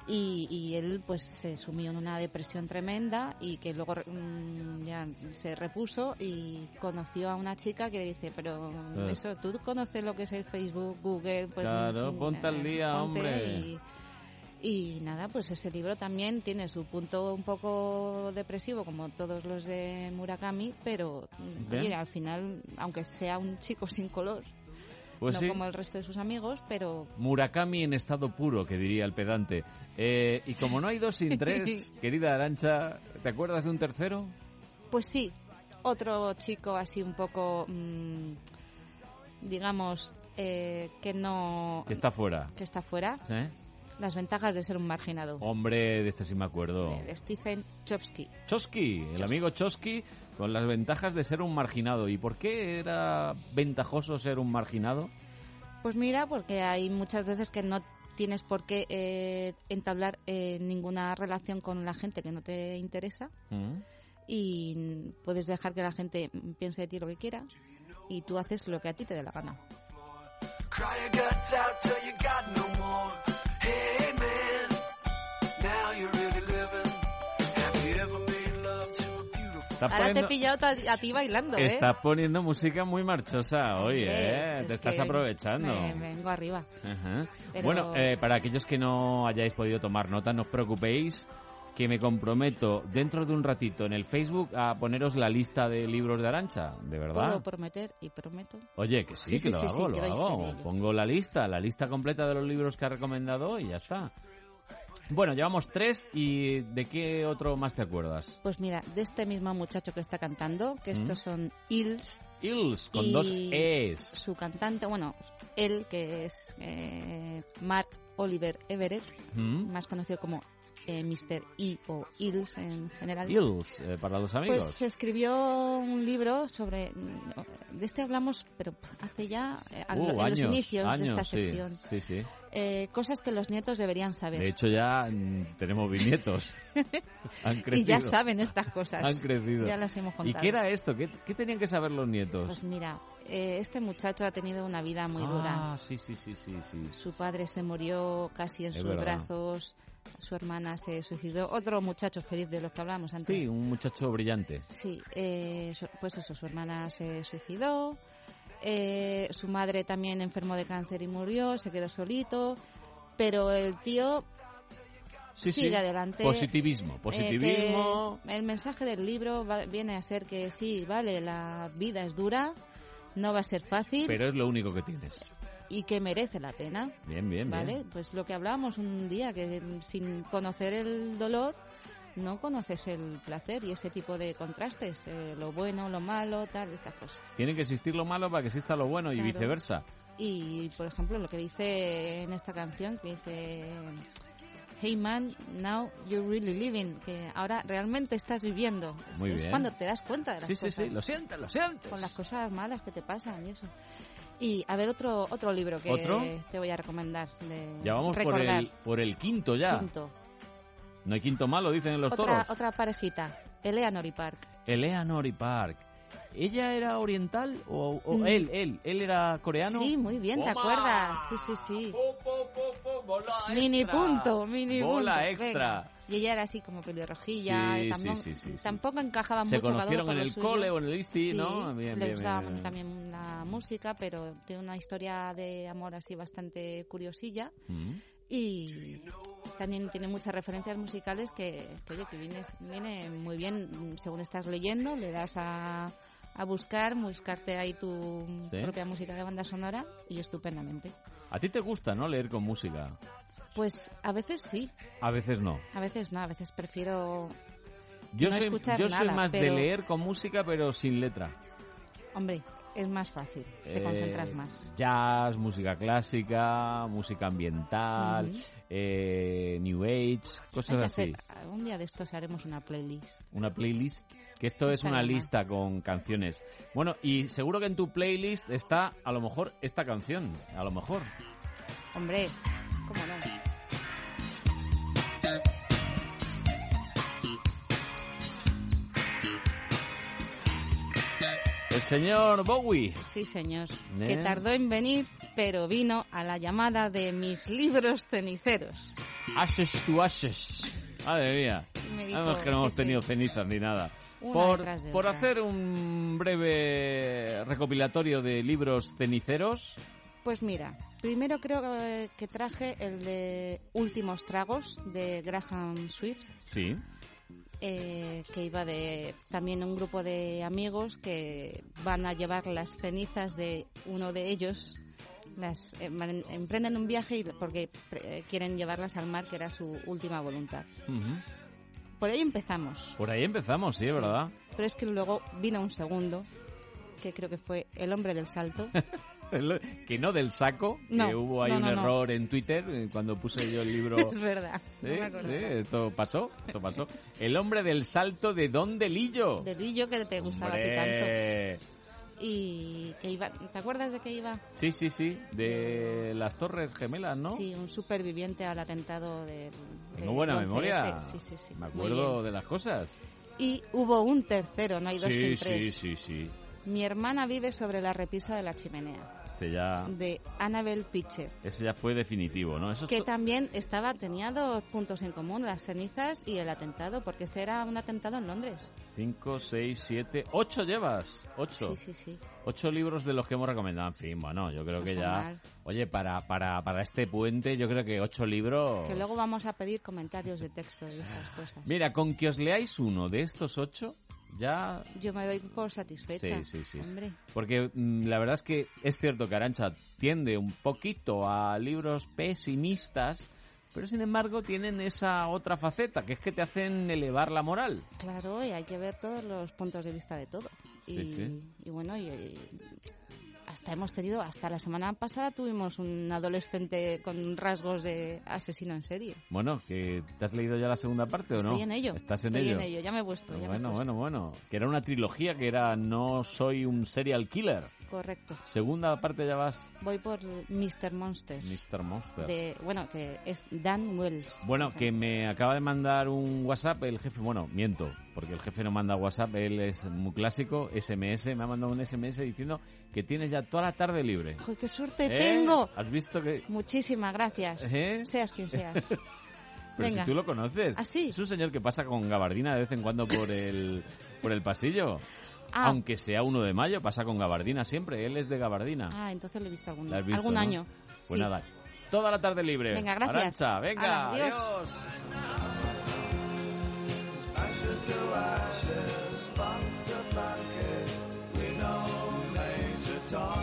y, y él pues se sumió en una depresión tremenda y que luego mm, ya se repuso y conoció a una chica que dice, pero Eh. eso, tú conoces lo que es el Facebook, Google, pues Claro, mm, ponte al día, ponte hombre. y- y nada, pues ese libro también tiene su punto un poco depresivo, como todos los de Murakami, pero mm, oye, al final, aunque sea un chico sin color, Pues no sí. como el resto de sus amigos, pero Murakami en estado puro, que diría el pedante. Eh, y como no hay dos sin tres, <laughs> querida Arancha, ¿te acuerdas de un tercero? pues sí, otro chico así un poco, mm, digamos, eh, que no... Que está fuera. que está fuera. ¿Sí? Las ventajas de ser un marginado. Hombre, de este sí me acuerdo. de Stephen Chomsky. Chosky, el amigo Chosky, con las ventajas de ser un marginado. ¿Y por qué era ventajoso ser un marginado? Pues mira, porque hay muchas veces que no tienes por qué eh, entablar eh, ninguna relación con la gente que no te interesa Mm. y puedes dejar que la gente piense de ti lo que quiera y tú haces lo que a ti te dé la gana. Estás Ahora te he poniendo, pillado a, ti bailando, ¿eh? estás poniendo música muy marchosa hoy, ¿eh? es Te estás aprovechando. Me, me vengo arriba. Ajá. Pero- Bueno, eh, para aquellos que no hayáis podido tomar nota, no os preocupéis, que me comprometo dentro de un ratito en el Facebook a poneros la lista de libros de Arancha, de verdad. Puedo prometer y prometo. Oye, que sí, Sí, sí, que lo sí, hago, lo hago. Pongo la lista, la lista completa de los libros que ha recomendado y ya está. Bueno, llevamos tres y ¿de qué otro más te acuerdas? Pues mira, de este mismo muchacho que está cantando, que ¿Mm? estos son Hills. Hills, con y dos Es. Su cantante, bueno, él que es eh, Mark Oliver Everett, ¿Mm? más conocido como eh, Mr. E o Hills en general. Hills, eh, para los amigos. Pues escribió un libro sobre. De este hablamos, pero hace ya. eh, Uh, en años, los inicios de esta años, sí, sección. Sí, sí. Eh, cosas que los nietos deberían saber. De hecho, ya mm, tenemos bisnietos. <laughs> Han crecido. y ya saben estas cosas. Han crecido. Ya las hemos ¿Y contado. qué era esto? ¿Qué, qué tenían que saber los nietos? Pues mira, eh, este muchacho ha tenido una vida muy dura. Ah, sí, sí, sí, sí, sí. Su padre se murió casi en Es sus verdad. brazos. Su hermana se suicidó. Otro muchacho feliz de los que hablábamos antes. Sí, un muchacho brillante. Sí, eh, pues eso, su hermana se suicidó. eh, su madre también enfermó de cáncer y murió. Se quedó solito. Pero el tío Sí, sigue sí. adelante. Positivismo, Eh, positivismo. el mensaje del libro va- viene a ser que sí, vale, la vida es dura, no va a ser fácil Pero es lo único que tienes. Y que merece la pena. Bien, bien, ¿Vale? bien. Pues lo que hablábamos un día, que sin conocer el dolor no conoces el placer y ese tipo de contrastes, eh, lo bueno, lo malo, tal, estas cosas. Tiene que existir lo malo para que exista lo bueno y viceversa. Y, por ejemplo, lo que dice en esta canción, que dice, Hey man, now you're really living, que ahora realmente estás viviendo. Muy es bien. cuando te das cuenta de las Sí, sí, cosas. sí, lo sientes, lo sientes. Con las cosas malas que te pasan y eso. Y a ver, otro otro libro que ¿Otro? te voy a recomendar. De Ya vamos por el, por el quinto ya. Quinto. No hay quinto malo, dicen en los otra, toros. otra parejita, Eleanor y Park. Eleanor y Park. ¿Ella era oriental o, o Mm. él, él, él era coreano? Sí, muy bien, ¿te acuerdas? Sí, sí, sí. Mini extra. punto, mini Bola punto. extra. venga. Y ella era así como pelirrojilla. Sí, tampoco, sí, sí, sí. tampoco encajaba Se mucho uno conocieron en el suyo. cole o en el ISTI, Sí, ¿no? Bien, le bien, gustaba bien, bien. también la música, pero tiene una historia de amor así bastante curiosilla. Mm. Y también tiene muchas referencias musicales que, que, oye, que viene, viene muy bien según estás leyendo, le das a, a buscar, buscarte ahí tu Sí. propia música de banda sonora y estupendamente. A ti te gusta, ¿no? Leer con música. Pues a veces sí, A veces no. a veces no, a veces prefiero Yo no soy, escuchar yo soy más pero- de leer con música, pero sin letra. Hombre, es más fácil, te Eh, concentras más. Jazz, música clásica, música ambiental, eh, New Age, cosas así. hacer- un día de estos haremos una playlist. Una playlist. Que esto es una lista con canciones. Bueno, y seguro que en tu playlist está a lo mejor esta canción. A lo mejor. Hombre, ¿cómo no? El señor Bowie. Sí, señor. ¿Eh? Que tardó en venir, pero vino a la llamada de mis libros ceniceros. Ashes to ashes. Madre mía. Dijo, Además que no hemos sí. tenido cenizas ni nada. Una por por hacer un breve recopilatorio de libros ceniceros. Pues mira, primero creo que- que traje el de Últimos Tragos de Graham Swift, Sí. Eh, que iba de también un grupo de amigos que van a llevar las cenizas de uno de ellos. Las eh, emprenden un viaje y- porque eh, quieren llevarlas al mar, que era su última voluntad. Por ahí empezamos. Por ahí empezamos, sí, es Sí. verdad. Pero es que luego vino un segundo, que creo que fue El hombre del salto. <laughs> Que no del saco, No, que hubo ahí no, un no, no. error en Twitter eh, cuando puse yo el libro. <laughs> es verdad, Sí, acordaba. sí, esto pasó, esto pasó. El hombre del salto de Don Delillo. De Lillo que te gustaba a ti tanto. Y que iba, ¿te acuerdas de que iba? Sí, sí, sí, de las Torres Gemelas, ¿no? Sí, un superviviente al atentado del. Tengo del buena 11S. memoria. Sí, sí, sí. Me acuerdo de las cosas. Y hubo un tercero, no hay dos Sí, sin sí, tres. sí, sí. Mi hermana vive sobre la repisa de la chimenea, Este ya, de Annabel Pitcher. ese ya fue definitivo, ¿no? Eso Que también estaba, tenía dos puntos en común, las cenizas y el atentado, porque este era un atentado en Londres. Cinco, seis, siete, ocho llevas, ocho. Sí, sí, sí. Ocho libros de los que hemos recomendado. En fin, bueno, yo creo No que ya... mal. Oye, para, para, para este puente yo creo que ocho libros... Que luego vamos a pedir comentarios de texto y estas cosas. Mira, con que os leáis uno de estos ocho, ya... Yo me doy por satisfecha. Sí, sí, sí. Hombre. Porque mm, la verdad es que es cierto que Arancha tiende un poquito a libros pesimistas, pero sin embargo tienen esa otra faceta, que es que te hacen elevar la moral. Claro, y hay que ver todos los puntos de vista de todo. Y, Sí, sí. y bueno, y, y hasta hemos tenido, hasta la semana pasada tuvimos un adolescente con rasgos de asesino en serie. Bueno, que ¿te has leído ya la segunda parte o no? Estoy en ello. ¿Estás en Estoy ello? en ello, ya me he puesto. ya me he Bueno, puesto. bueno, bueno. Que era una trilogía que era No soy un serial killer. Correcto. Segunda parte ya vas, Voy por Mr. Monster. Mr. Monster. De, bueno, que es Dan Wells. Bueno, que me acaba de mandar un WhatsApp el jefe, bueno, miento, porque el jefe no manda WhatsApp, él es muy clásico, SMS, me ha mandado un SMS diciendo que tienes ya toda la tarde libre. ¡Ay, qué suerte ¿Eh? tengo! ¿Has visto que...? Muchísimas gracias. ¿Eh? Seas quien seas. <laughs> Pero Venga. si tú lo conoces. ¿Ah, sí? Es un señor que pasa con gabardina de vez en cuando por el, por el pasillo. Ah. Aunque sea uno de mayo, pasa con gabardina siempre. Él es de gabardina. Ah, entonces lo he visto algún, ¿La has visto, algún no? año. Pues Sí. nada, toda la tarde libre. Venga, gracias. Arantxa, venga, Hala, adiós. adiós. Dark.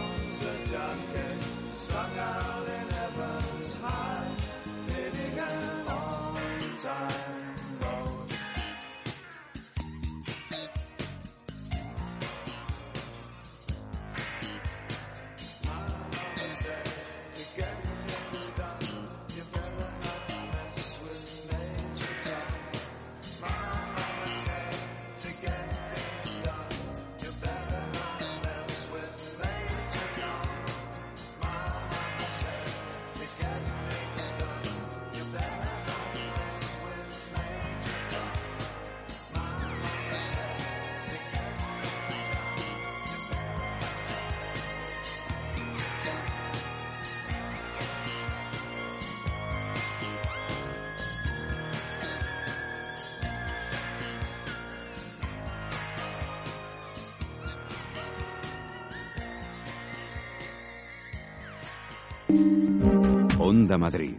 Madrid,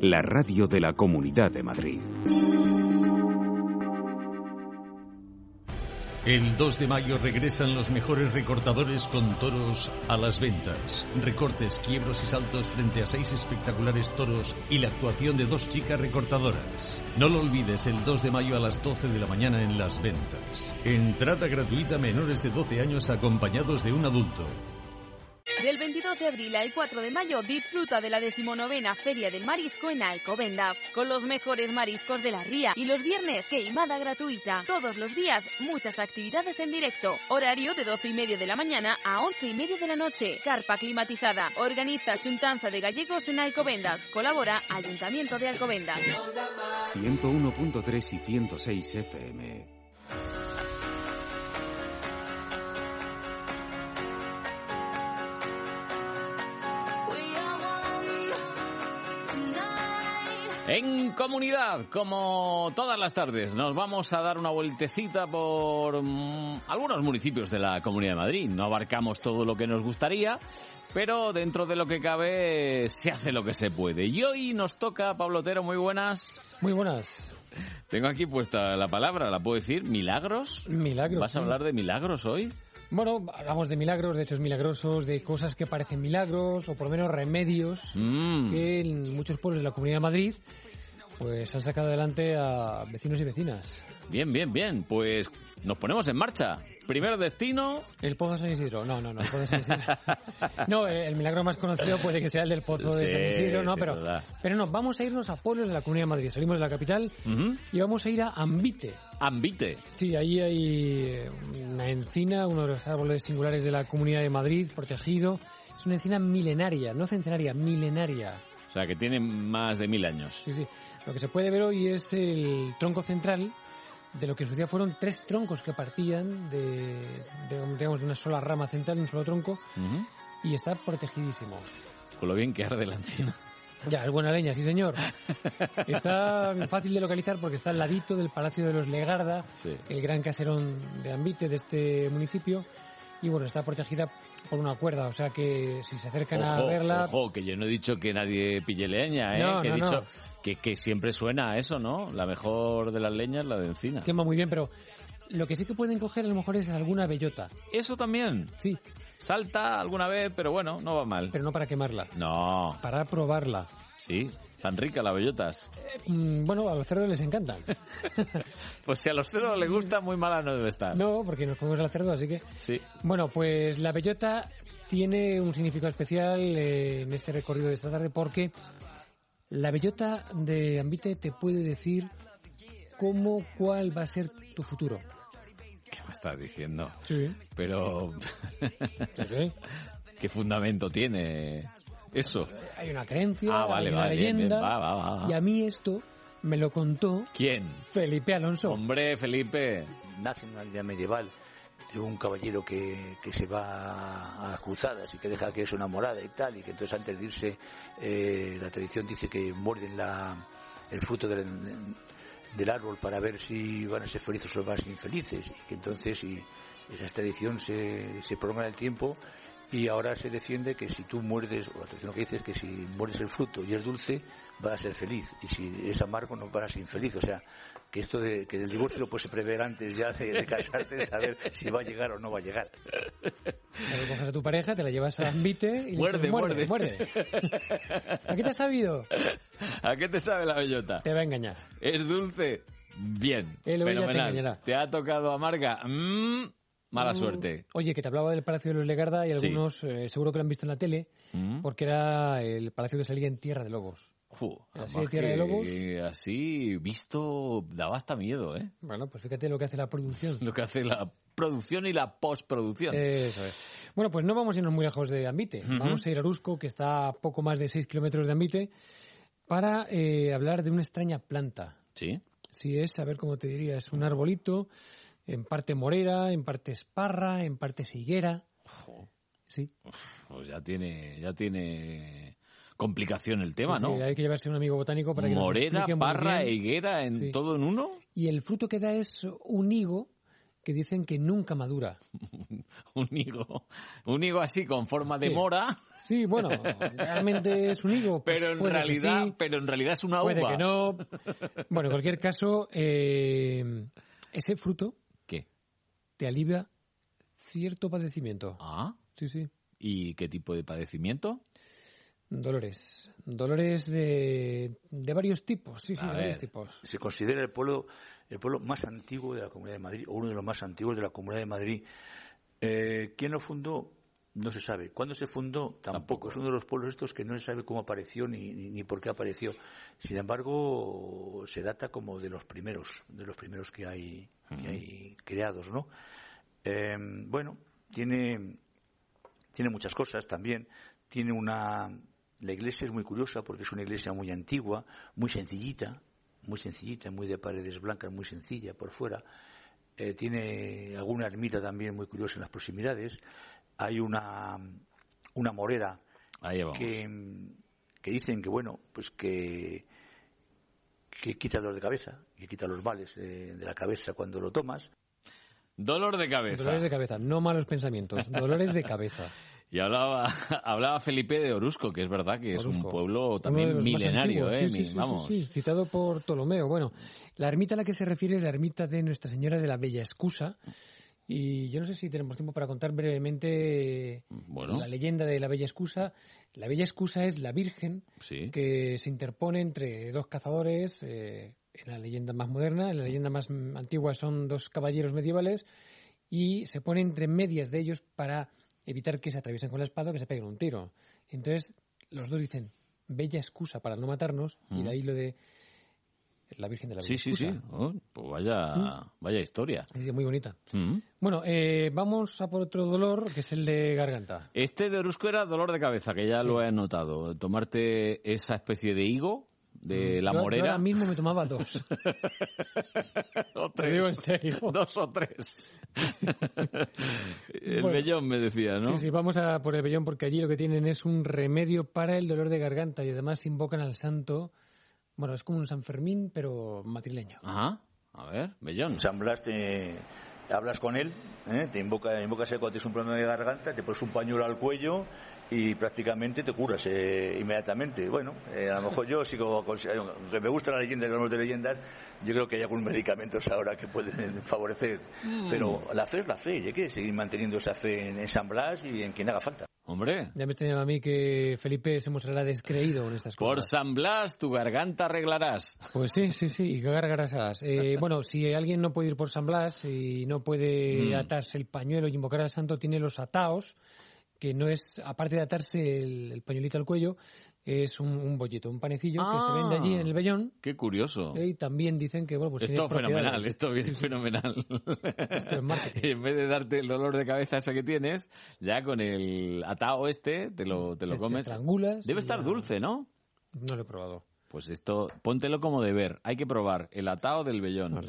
la radio de la Comunidad de Madrid. El 2 de mayo regresan los mejores recortadores con toros a las ventas. Recortes, quiebros y saltos frente a seis espectaculares toros y la actuación de dos chicas recortadoras. No lo olvides el 2 de mayo a las 12 de la mañana en las ventas. Entrada gratuita menores de 12 años acompañados de un adulto. Del 22 de abril al 4 de mayo disfruta de la decimonovena Feria del Marisco en Alcobendas, con los mejores mariscos de la ría y los viernes queimada gratuita. Todos los días muchas actividades en directo. Horario de 12 y media de la mañana a 11 y media de la noche. Carpa climatizada. Organiza Juntanza de Gallegos en Alcobendas. Colabora Ayuntamiento de Alcobendas. 101.3 y 106 FM. En comunidad, como todas las tardes, nos vamos a dar una vueltecita por mm, algunos municipios de la Comunidad de Madrid. No abarcamos todo lo que nos gustaría, pero dentro de lo que cabe se hace lo que se puede. Y hoy nos toca, Pablo Otero, muy buenas. Muy buenas. Tengo aquí puesta la palabra, ¿la puedo decir? ¿Milagros? Milagros. ¿Vas a hablar de milagros hoy? Bueno, hablamos de milagros, de hechos milagrosos, de cosas que parecen milagros, o por lo menos remedios, Mm. que en muchos pueblos de la Comunidad de Madrid pues han sacado adelante a vecinos y vecinas. Bien, bien, bien. Pues nos ponemos en marcha. Primer destino. El Pozo de San Isidro. No, no, no, el Pozo de San Isidro. <laughs> no, el milagro más conocido puede que sea el del Pozo de Sí, San Isidro, no, pero, duda. pero no, vamos a irnos a pueblos de la Comunidad de Madrid. Salimos de la capital Ujú. y vamos a ir a Ambite. Ambite. Sí, ahí hay eh, una encina, uno de los árboles singulares de la Comunidad de Madrid, protegido. Es una encina milenaria, no centenaria, milenaria. O sea, que tiene más de mil años. Sí, sí. Lo que se puede ver hoy es el tronco central de lo que en su día fueron tres troncos que partían de, de, digamos, de una sola rama central, un solo tronco, Ujú. y está protegidísimo. Con lo bien que arde la encina. <laughs> Ya, es buena leña, sí señor. Está fácil de localizar porque está al ladito del Palacio de los Legarda, Sí. el gran caserón de Ambite de este municipio, y bueno, está protegida por una cuerda, o sea que si se acercan a Ojo, verla... ojo, que yo no he dicho que nadie pille leña, ¿eh? No, que he no, dicho no. Que, que siempre suena a eso, ¿no? La mejor de las leñas, la de encina. Quema muy bien, pero lo que sí que pueden coger a lo mejor es alguna bellota. Eso también. Sí. Salta alguna vez, pero bueno, no va mal. Pero no para quemarla. No. Para probarla. Sí, tan rica las bellotas. Mm, bueno, a los cerdos les encantan. <laughs> Pues si a los cerdos les gusta, muy mala no debe estar. No, porque nos comemos al cerdo, así que... Sí. Bueno, pues la bellota tiene un significado especial eh, en este recorrido de esta tarde porque la bellota de Ambite te puede decir cómo, cuál va a ser tu futuro. ¿Qué me estás diciendo? Sí. Pero... sí. <laughs> ¿Qué fundamento tiene eso? Hay una creencia, Ah, vale, hay una vale, bien, bien, leyenda. va, va, va, va. Y a mí esto me lo contó ¿Quién? Felipe Alonso. Hombre, Felipe. nace en una aldea medieval de un caballero que, que se va a cruzadas y que deja que es una morada y tal, y que entonces antes de irse, eh, la tradición dice que muerden la, el fruto del, del árbol para ver si van a ser felices o más infelices, y que entonces y esa tradición se, se prolonga en el tiempo y ahora se defiende que si tú muerdes, o la tradición que dice es que si muerdes el fruto y es dulce, vas a ser feliz, y si es amargo no vas a ser infeliz, o sea, que esto de que el divorcio lo puedes prever antes ya de, de casarte, de <laughs> saber si va a llegar o no va a llegar. Te coges a tu pareja, te la llevas a Ambite y le Muerde, dices, muerde, muerde. muerde. ¿A qué te has sabido? ¿A qué te sabe la bellota? Te va a engañar. ¿Es dulce? Bien. Te Fenomenal. engañará. ¿Te ha tocado amarga? Mm, mala Mm, suerte. Oye, que te hablaba del Palacio de los Legarda y Sí. algunos eh, seguro que lo han visto en la tele, Mm. porque era el palacio que salía en Tierra de Lobos. Así de Tierra de Lobos. así visto daba hasta miedo, ¿eh? Bueno, pues fíjate lo que hace la producción. <laughs> Lo que hace la producción y la postproducción. Eso es. Bueno, pues no vamos a irnos muy lejos de Ambite. Vamos a ir a Arusco, que está a poco más de 6 kilómetros de Ambite, para eh, hablar de una extraña planta. Sí. Sí, es, a ver cómo te diría, es un arbolito, en parte morera, en parte esparra, en parte higuera. Sí. Pues ya tiene, ya tiene complicación el tema, Sí, ¿no? sí, hay que llevarse un amigo botánico para que nos Morera, muy parra higuera en Sí. todo en uno. Y el fruto que da es un higo que dicen que nunca madura. <laughs> un higo. Un higo así con forma de Sí. mora. Sí, bueno, realmente es un higo. <laughs> pues Pero en realidad, sí, pero en realidad es una puede uva. que no. Bueno, en cualquier caso, eh, ese fruto ¿Qué? te alivia cierto padecimiento. Ah. Sí, sí. ¿Y qué tipo de padecimiento? Dolores. Dolores de, de varios tipos. Sí, sí, de varios tipos. Se considera el pueblo, el pueblo más antiguo de la Comunidad de Madrid, o uno de los más antiguos de la Comunidad de Madrid. Eh, ¿Quién lo fundó? No se sabe. ¿Cuándo se fundó? Tampoco. Es uno de los pueblos estos que no se sabe cómo apareció ni, ni, ni por qué apareció. Sin embargo, se data como de los primeros, de los primeros que hay, que hay creados, ¿no? Eh, bueno, tiene, tiene muchas cosas también. Tiene una, la iglesia es muy curiosa porque es una iglesia muy antigua, muy sencillita, muy sencillita, muy de paredes blancas, muy sencilla por fuera. Eh, tiene alguna ermita también muy curiosa en las proximidades. Hay una, una morera Ahí vamos. que, que dicen que, bueno, pues que, que quita dolor de cabeza, que quita los males eh, de la cabeza cuando lo tomas. Dolor de cabeza. Dolores de cabeza, no malos pensamientos, dolores de cabeza. <laughs> Y hablaba, <laughs> hablaba Felipe de Orusco, que es verdad que es un pueblo también milenario, ¿eh? sí, sí, Vamos. sí, citado por Ptolomeo. Bueno, la ermita a la que se refiere es la ermita de Nuestra Señora de la Bella Excusa. Y yo no sé si tenemos tiempo para contar brevemente Bueno. la leyenda de la Bella Excusa. La Bella Excusa es la Virgen Sí. que se interpone entre dos cazadores. eh, en la leyenda más moderna, en la leyenda más antigua son dos caballeros medievales y se pone entre medias de ellos para evitar que se atraviesen con la espada o que se peguen un tiro. Entonces, los dos dicen, bella excusa para no matarnos, y de ahí lo de la Virgen de la Bella Sí, sí, sí. Oh, pues vaya, Mm. vaya historia. Sí, sí, muy bonita. Mm. Bueno, eh, vamos a por otro dolor, que es el de garganta. Este de Orusco era dolor de cabeza, que ya Sí. lo he notado. Tomarte esa especie de higo de la Yo- yo morera. ahora mismo me tomaba dos. <laughs> o Te digo en serio. Dos o tres. <laughs> el Bueno. vellón me decía, ¿no? Sí, sí, vamos a por el vellón porque allí lo que tienen es un remedio para el dolor de garganta y además invocan al santo. Bueno, es como un San Fermín, pero madrileño. Ajá. A ver, vellón. San Blas te hablas con él, ¿eh? te invoca, invocas él cuando tienes un problema de garganta, te pones un pañuelo al cuello y prácticamente te curas eh, inmediatamente. Bueno, eh, a lo mejor yo sigo, aunque me gustan las leyendas y los de leyendas, yo creo que hay algunos medicamentos ahora que pueden <laughs> favorecer. Mm. Pero la fe es la fe, y hay que seguir manteniendo esa fe en, en San Blas y en quien haga falta. Hombre. Ya me extrañaba a mí que Felipe se mostrará descreído en estas cosas. Por San Blas tu garganta arreglarás. Pues sí, sí, sí, y gargarasas. Eh, <laughs> bueno, si alguien no puede ir por San Blas y no puede Mm. atarse el pañuelo y invocar al santo, tiene los ataos, que no es, aparte de atarse el, el pañuelito al cuello, es un, un bollito, un panecillo que se vende allí en el vellón. Qué curioso. Y también dicen que, bueno, pues esto es fenomenal, esto viene fenomenal. Esto es marketing. <laughs> En vez de darte el dolor de cabeza ese que tienes, ya con el atao este te lo, te lo Te- te comes. estrangulas Debe estar ya. dulce, ¿no? No lo he probado. Pues esto, póntelo como deber. Hay que probar el atao del vellón.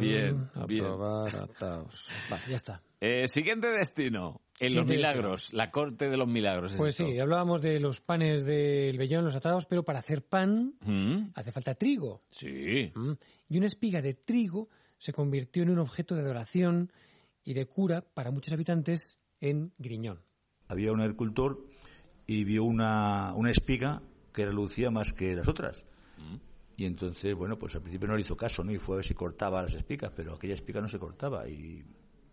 Bien, a bien. probar ataos. <laughs> Vale, ya está. Eh, siguiente destino. En los milagros, la corte de los milagros. es Pues esto. sí, hablábamos de los panes del vellón, los atados, pero para hacer pan Mm, hace falta trigo. Sí. Mm. Y una espiga de trigo se convirtió en un objeto de adoración y de cura para muchos habitantes en Griñón. Había un agricultor y vio una, una espiga que relucía más que las otras. Y entonces, bueno, pues al principio no le hizo caso, ¿no? Y fue a ver si cortaba las espigas, pero aquella espiga no se cortaba. Y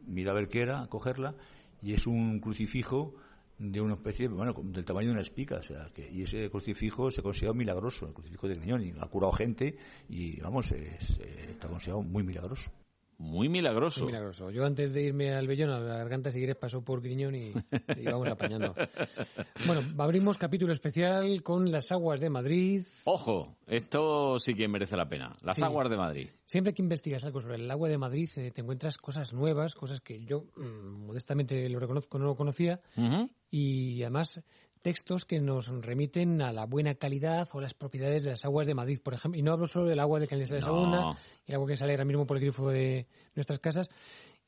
mira a ver qué era, cogerla, y es un crucifijo de una especie, bueno, del tamaño de una espiga, o sea, que, y ese crucifijo se considera milagroso, el crucifijo de Griñón, y ha curado gente, y vamos, es, eh, está considerado muy milagroso. Muy milagroso. Muy milagroso. Yo antes de irme al vellón, a la garganta, si quieres, pasó por Griñón y, y vamos apañando. <laughs> Bueno, abrimos capítulo especial con las aguas de Madrid. Ojo, esto sí que merece la pena. Las Sí. aguas de Madrid. Siempre que investigas algo sobre el agua de Madrid, eh, te encuentras cosas nuevas, cosas que yo mm, modestamente lo reconozco, no lo conocía, y además textos que nos remiten a la buena calidad o las propiedades de las aguas de Madrid, por ejemplo. Y no hablo solo del agua del canal de la No. segunda, el agua que sale ahora mismo por el grifo de nuestras casas,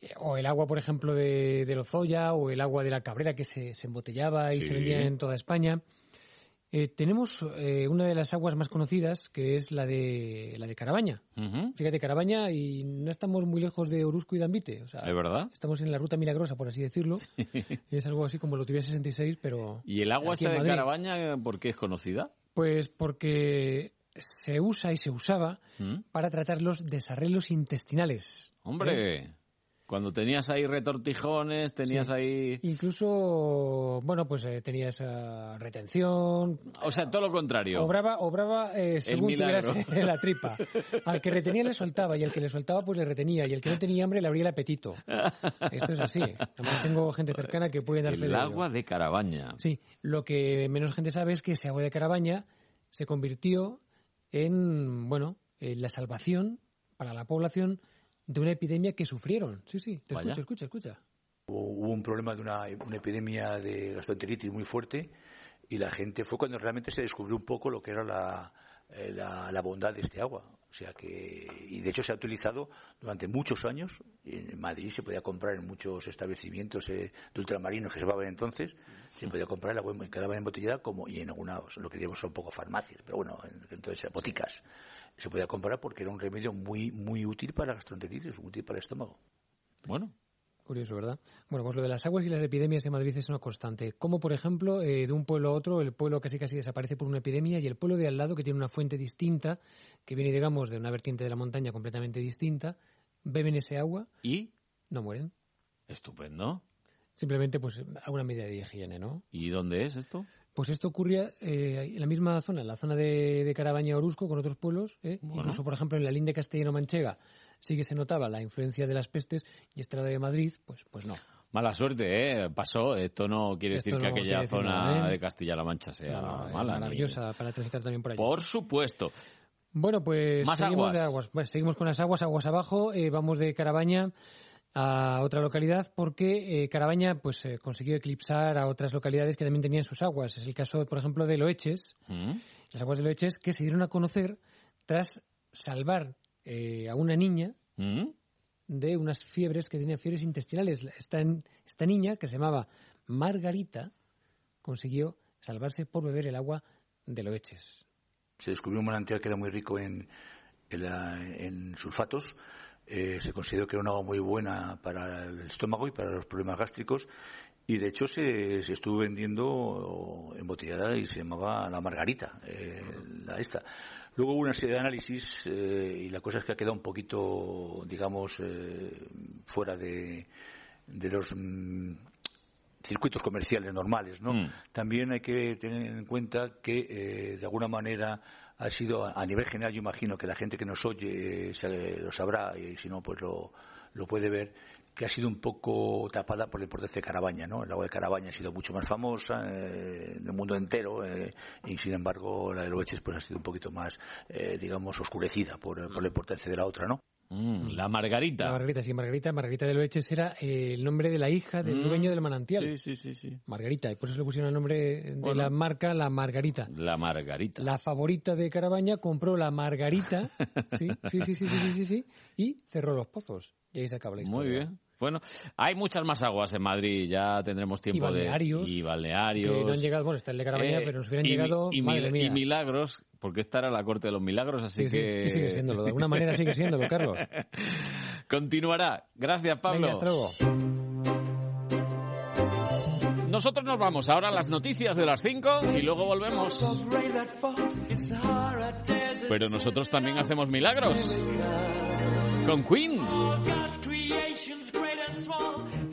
eh, o el agua, por ejemplo, de, de Lozoya, o el agua de la Cabrera que se, se embotellaba y Sí. se vendía en toda España. Eh, tenemos eh, una de las aguas más conocidas, que es la de la de Carabaña. Fíjate, Carabaña, y no estamos muy lejos de Orusco y Dambite. O sea, ¿Es verdad? Estamos en la ruta milagrosa, por así decirlo. <laughs> es algo así como lo tuviera 66, pero... ¿Y el agua esta de. Carabaña por qué es conocida? Pues porque se usa y se usaba ¿Mm? para tratar los desarreglos intestinales. Hombre, cuando tenías ahí retortijones, tenías Sí. ahí... Incluso, bueno, pues eh, tenías eh, retención. O sea, todo lo contrario. Obraba, obraba eh, según tuvieras <laughs> la tripa. Al que retenía le soltaba y al que le soltaba pues le retenía y el que no tenía hambre le abría el apetito. Esto es así. Además tengo gente cercana que puede dar El de agua de Carabaña. Sí, lo que menos gente sabe es que ese agua de Carabaña se convirtió en, bueno, en la salvación para la población de una epidemia que sufrieron. Sí, sí, te Vaya. escucho, escucha, escucha. Hubo hubo un problema de una, una epidemia de gastroenteritis muy fuerte y la gente fue cuando realmente se descubrió un poco lo que era la, eh, la, bondad de este agua. O sea que, y de hecho se ha utilizado durante muchos años. En Madrid se podía comprar en muchos establecimientos eh, de ultramarinos que se llamaban entonces, se podía comprar el agua en- quedaba embotellada como, y en algunas, lo que diríamos son un poco farmacias, pero bueno, en- entonces boticas. Se podía comprar porque era un remedio muy, muy útil para la gastroenteritis, útil para el estómago. Bueno. Curioso, ¿verdad? Bueno, pues lo de las aguas y las epidemias en Madrid es una constante. Como, por ejemplo, eh, de un pueblo a otro, el pueblo casi casi desaparece por una epidemia y el pueblo de al lado, que tiene una fuente distinta, que viene, digamos, de una vertiente de la montaña completamente distinta, beben ese agua y no mueren. Estupendo. Simplemente, pues, alguna medida de higiene, ¿no? ¿Y dónde es esto? Pues esto ocurría eh, en la misma zona, en la zona de, de Carabaña Orusco, con otros pueblos. ¿eh? Bueno. Incluso, por ejemplo, en la linde castellano-manchega sí que se notaba la influencia de las pestes y lado de Madrid, pues, pues no. Mala suerte, ¿eh? Pasó. Esto no quiere Esto decir que aquella zona nada, ¿eh? de Castilla-La Mancha sea No, no, mala. ni- maravillosa para transitar también por allí. Por supuesto. Bueno, pues Más seguimos aguas. de aguas. Seguimos con las aguas, aguas abajo. eh, vamos de Carabaña a otra localidad porque eh, Carabaña pues eh, consiguió eclipsar a otras localidades que también tenían sus aguas. Es el caso, por ejemplo, de Loeches. ¿Mm? Las aguas de Loeches que se dieron a conocer tras salvar eh, a una niña ¿Mm? de unas fiebres que tenía fiebres intestinales. Esta, esta niña, que se llamaba Margarita, consiguió salvarse por beber el agua de Loeches. se descubrió un manantial que era muy rico en, en, la- en sulfatos. Eh, se consideró que era un agua muy buena para el estómago y para los problemas gástricos. Y de hecho se, se estuvo vendiendo embotellada y se llamaba la Margarita, eh, la esta. Luego hubo una serie de análisis eh, y la cosa es que ha quedado un poquito, digamos, fuera de, de los mm, circuitos comerciales normales, ¿no? Mm. También hay que tener en cuenta que de alguna manera ha sido a nivel general, yo imagino que la gente que nos oye eh, lo sabrá y si no pues lo, lo puede ver que ha sido un poco tapada por la importancia de Carabaña, ¿no? El agua de Carabaña ha sido mucho más famosa eh, en el mundo entero eh, y sin embargo la de Loeches pues ha sido un poquito más, eh, digamos, oscurecida por, por la importancia de la otra, ¿no? Mm, la Margarita. La Margarita, sí, Margarita. Margarita de Loeches era eh, el nombre de la hija del Mm. dueño del manantial. Sí, sí, sí, sí. Margarita, y por eso le pusieron el nombre de Bueno. la marca La Margarita. La Margarita. La favorita de Carabaña compró la Margarita, sí, sí, sí, sí, sí, sí, sí, sí, y cerró los pozos. Y ahí se acaba la historia. Muy bien. Bueno, hay muchas más aguas en Madrid, ya tendremos tiempo balnearios, de... Y balnearios. Que no han llegado, bueno, está el de Carabaña, Eh, pero nos hubieran y, llegado, y, madre mil- mía. y milagros, porque esta era la corte de los milagros, así Sí, sí, que... y sigue siéndolo, de alguna manera sigue siéndolo, Carlos. <laughs> Continuará. Gracias, Pablo. Venga, hasta luego. Nosotros nos vamos ahora a las noticias de las 5 y luego volvemos. Pero nosotros también hacemos milagros. Con Queen. dance floor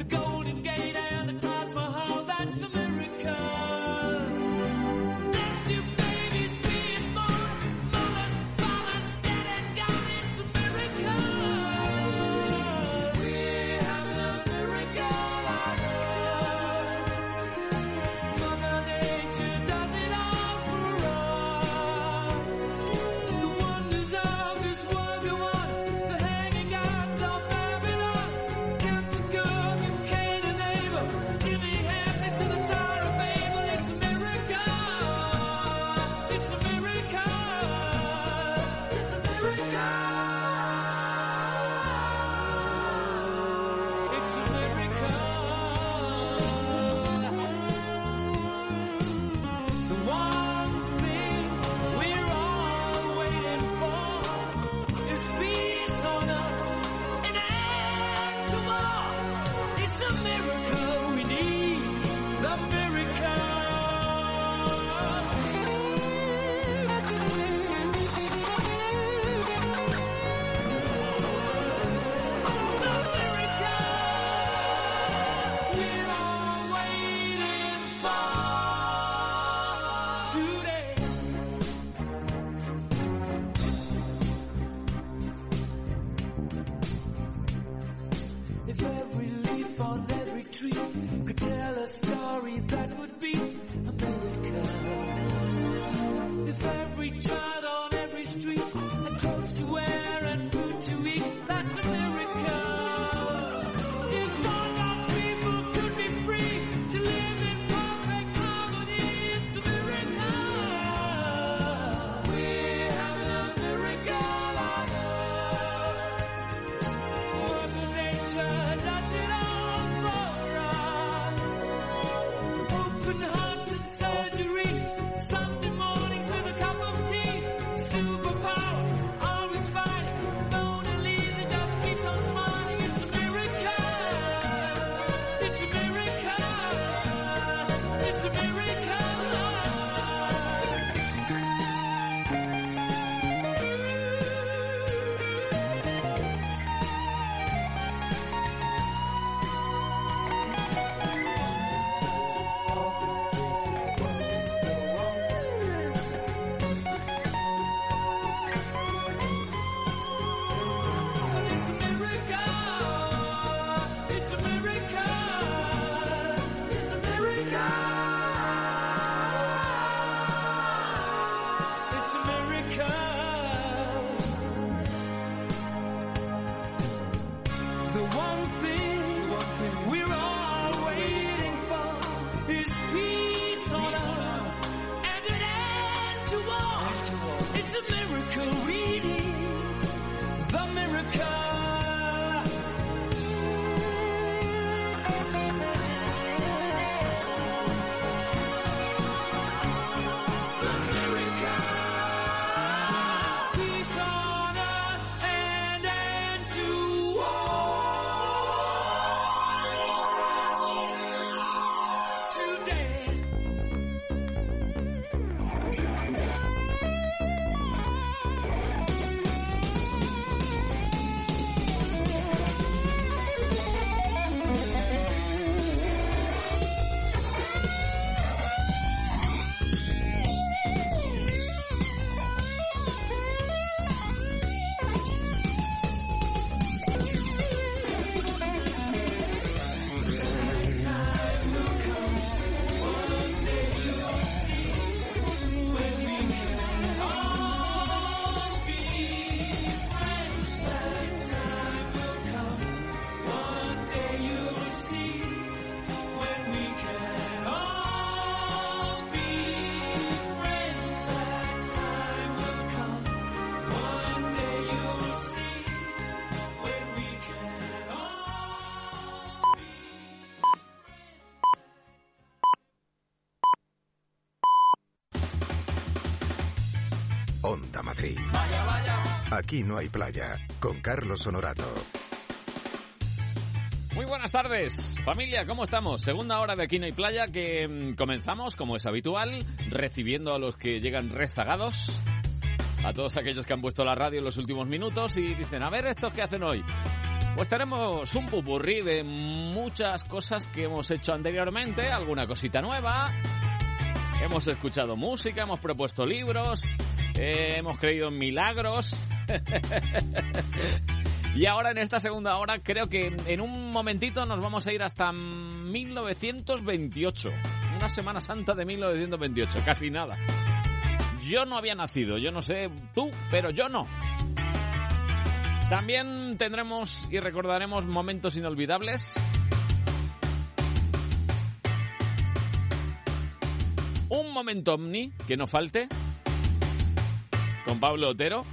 Aquí no hay playa, con Carlos Honorato. Muy buenas tardes, familia, ¿cómo estamos? Segunda hora de Aquí no hay playa que mm, comenzamos, como es habitual, recibiendo a los que llegan rezagados, a todos aquellos que han puesto la radio en los últimos minutos y dicen, a ver, ¿estos qué hacen hoy? Pues tenemos un pupurrí de muchas cosas que hemos hecho anteriormente, alguna cosita nueva, hemos escuchado música, hemos propuesto libros, eh, hemos creído en milagros. <laughs> Y ahora en esta segunda hora creo que en un momentito nos vamos a ir hasta 1928. Una Semana Santa de 1928, casi nada. Yo no había nacido, yo no sé tú, pero yo no. También tendremos y recordaremos momentos inolvidables. Un momento omni, que no falte, con Pablo Otero.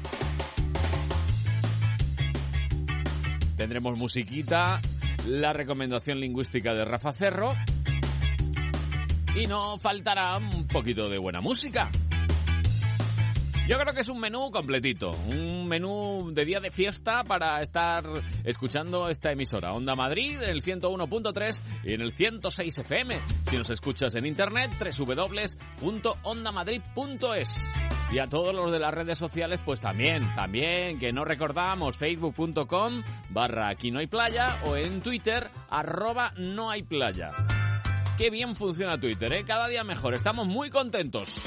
Tendremos musiquita, la recomendación lingüística de Rafa Cerro y no faltará un poquito de buena música. Yo creo que es un menú completito, un menú de día de fiesta para estar escuchando esta emisora. Onda Madrid en el 101.3 y en el 106 FM. Si nos escuchas en internet, www.ondamadrid.es. Y a todos los de las redes sociales, pues también, también, que no recordamos, facebook.com barra aquí no hay playa o en Twitter, arroba no hay playa. Qué bien funciona Twitter, ¿eh? Cada día mejor, estamos muy contentos.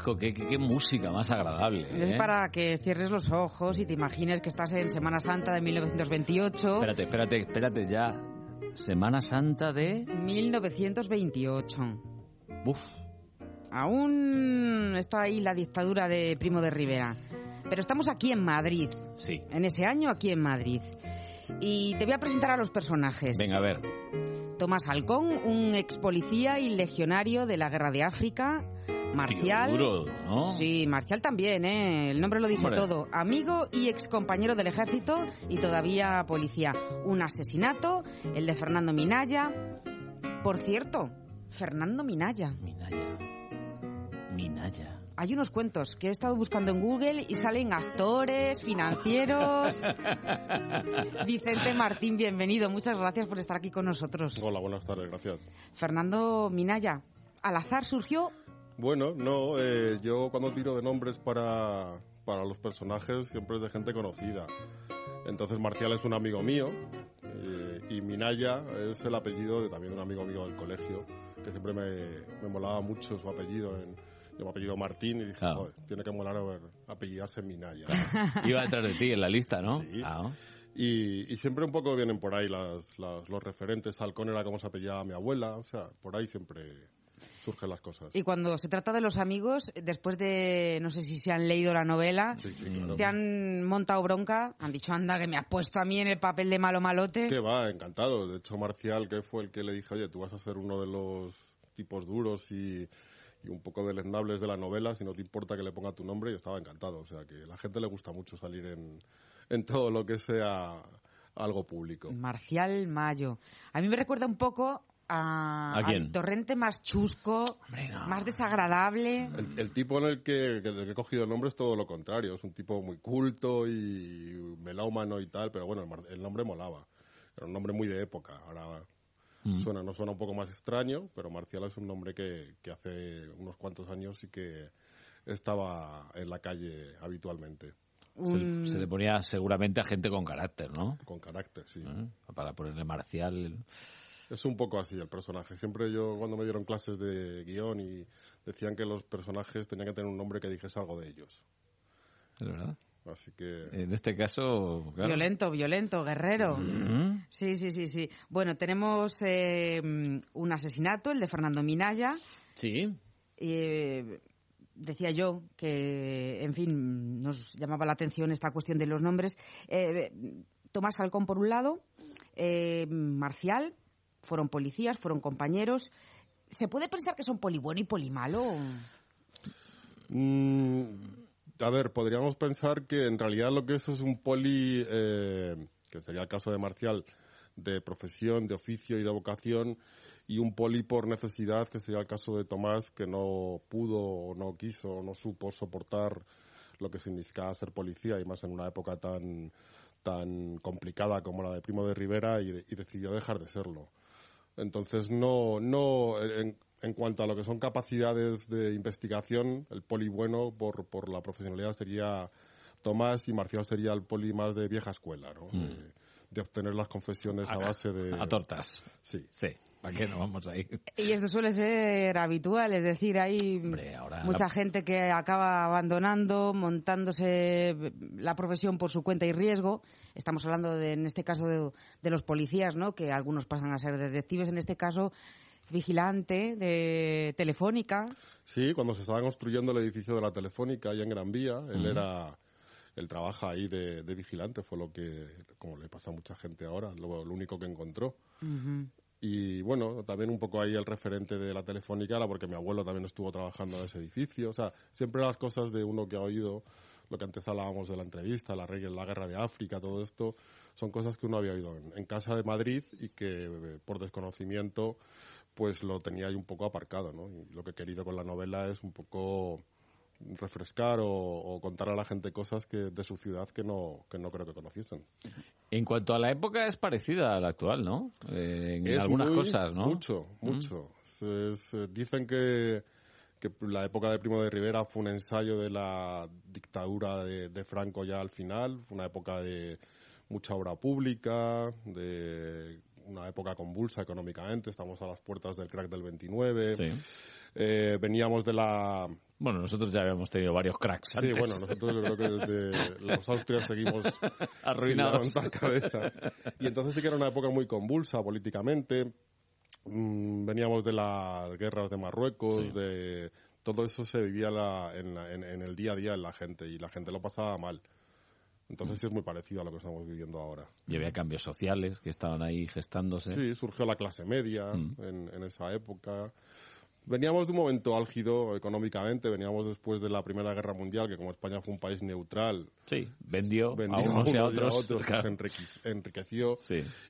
Qué, qué, qué música más agradable. Es ¿eh? para que cierres los ojos y te imagines que estás en Semana Santa de 1928. Espérate, espérate, espérate ya. Semana Santa de... 1928. Uf. Aún está ahí la dictadura de Primo de Rivera. Pero estamos aquí en Madrid. Sí. En ese año aquí en Madrid. Y te voy a presentar a los personajes. Venga, a ver. Tomás Halcón, un ex policía y legionario de la Guerra de África. Marcial. Duro, ¿no? Sí, Marcial también, ¿eh? El nombre lo dice Hombre. todo. Amigo y ex compañero del ejército y todavía policía. Un asesinato, el de Fernando Minaya. Por cierto, Fernando Minaya. Minaya. Hay unos cuentos que he estado buscando en Google y salen actores, financieros. <laughs> Vicente Martín, bienvenido. Muchas gracias por estar aquí con nosotros. Hola, buenas tardes, gracias. Fernando Minaya, al azar surgió Bueno, no, eh, yo cuando tiro de nombres para, para los personajes siempre es de gente conocida. Entonces Marcial es un amigo mío eh, y Minaya es el apellido de también un amigo mío del colegio, que siempre me, me molaba mucho su apellido. En, yo me apellido Martín y dije, Claro. "Joder, tiene que molar apellidarse Minaya. <laughs> Iba detrás de ti en la lista, ¿no? Sí. Ah, Y, y siempre un poco vienen por ahí las, las- los referentes. Halcón era como se apellidaba mi abuela, o sea, por ahí siempre surgen las cosas. Y cuando se trata de los amigos, después de, no sé si se han leído la novela, Sí, sí, claro. te han montado bronca, han dicho, anda, que me has puesto a mí en el papel de malo malote. Que va, encantado. De hecho, Marcial, que fue el que le dije, oye, tú vas a ser uno de los tipos duros y, y un poco deleznables de la novela, si no te importa que le ponga tu nombre, y estaba encantado. O sea, que a la gente le gusta mucho salir en, en todo lo que sea algo público. Marcial Mayo. A mí me recuerda un poco a, ¿A quién? al torrente más chusco, más desagradable. El, el tipo en el que, he cogido el nombre es todo lo contrario. Es un tipo muy culto y melómano y tal, pero bueno, el, mar- el nombre molaba. Era un nombre muy de época. Ahora Mm. suena, no suena un poco más extraño, pero Marcial es un nombre que, que hace unos cuantos años sí que estaba en la calle habitualmente. Se, se le ponía seguramente a gente con carácter, ¿no? Con carácter, sí. Para ponerle marcial. Es un poco así el personaje. Siempre yo, cuando me dieron clases de guion y decían que los personajes tenían que tener un nombre que dijese algo de ellos. Es verdad. Así que... En este caso, claro. Violento, violento, guerrero. Sí, sí, sí, sí. Bueno, tenemos eh, un asesinato, el de Fernando Minaya. Sí. Eh, decía yo que, en fin, nos llamaba la atención esta cuestión de los nombres. Eh, Tomás Halcón, por un lado, eh, Marcial, fueron policías, fueron compañeros. ¿Se puede pensar que son poli bueno y poli malo? Mm, a ver, podríamos pensar que en realidad lo que eso es un poli, eh, que sería el caso de Marcial, de profesión, de oficio y de vocación, y un poli por necesidad, que sería el caso de Tomás, que no pudo o no quiso o no supo soportar lo que significaba ser policía, y más en una época tan, tan complicada como la de Primo de Rivera, y, y decidió dejar de serlo. Entonces, no, no, en, en cuanto a lo que son capacidades de investigación, el poli bueno por, por la profesionalidad sería Tomás y Marcial sería el poli más de vieja escuela, ¿no? Mm. De, de obtener las confesiones a A- base de... a tortas. Sí. Sí, ¿para qué no vamos ahí? Y esto suele ser habitual, es decir, hay mucha la- gente que acaba abandonando, montándose la profesión por su cuenta y riesgo. Estamos hablando, de, en este caso, de, de los policías, ¿no? que algunos pasan a ser detectives, en este caso, vigilante de Telefónica. Sí, cuando se estaba construyendo el edificio de la Telefónica ahí en Gran Vía, él Ujú. era... Él trabaja ahí de, de vigilante, fue lo que, como le pasa a mucha gente ahora, lo, lo único que encontró. Y bueno, también un poco ahí el referente de la Telefónica era porque mi abuelo también estuvo trabajando en ese edificio. O sea, siempre las cosas de uno que ha oído, lo que antes hablábamos de la entrevista, la, la guerra de África, todo esto, son cosas que uno había oído en, en casa de Madrid y que eh, por desconocimiento pues lo tenía ahí un poco aparcado, ¿no? Y lo que he querido con la novela es un poco refrescar o, o contar a la gente cosas que de su ciudad que no, que no creo que conociesen. En cuanto a la época, es parecida a la actual, ¿no? Eh, en Es algunas muy- cosas, ¿no? Mucho, Mm. mucho. Es- eh, dicen que, que la época de Primo de Rivera fue un ensayo de la dictadura de, de Franco ya al final, fue una época de mucha obra pública, de una época convulsa económicamente, estamos a las puertas del crack del 29. Eh, veníamos de la... Bueno, nosotros ya habíamos tenido varios cracks Sí, antes. bueno, nosotros yo creo que desde <laughs> los Austrias seguimos sin Arruinados. levantar cabeza. Y entonces sí que era una época muy convulsa políticamente. Mm, veníamos de las guerras de Marruecos, de todo eso se vivía la- en, la- en- en el día a día en la gente y la gente lo pasaba mal. Entonces sí es muy parecido a lo que estamos viviendo ahora. Y había cambios sociales que estaban ahí gestándose. Sí, surgió la clase media Mm. en, en esa época. Veníamos de un momento álgido económicamente, veníamos después de la Primera Guerra Mundial, que como España fue un país neutral, Sí, vendió, vendió a unos y a otros. se enriqueció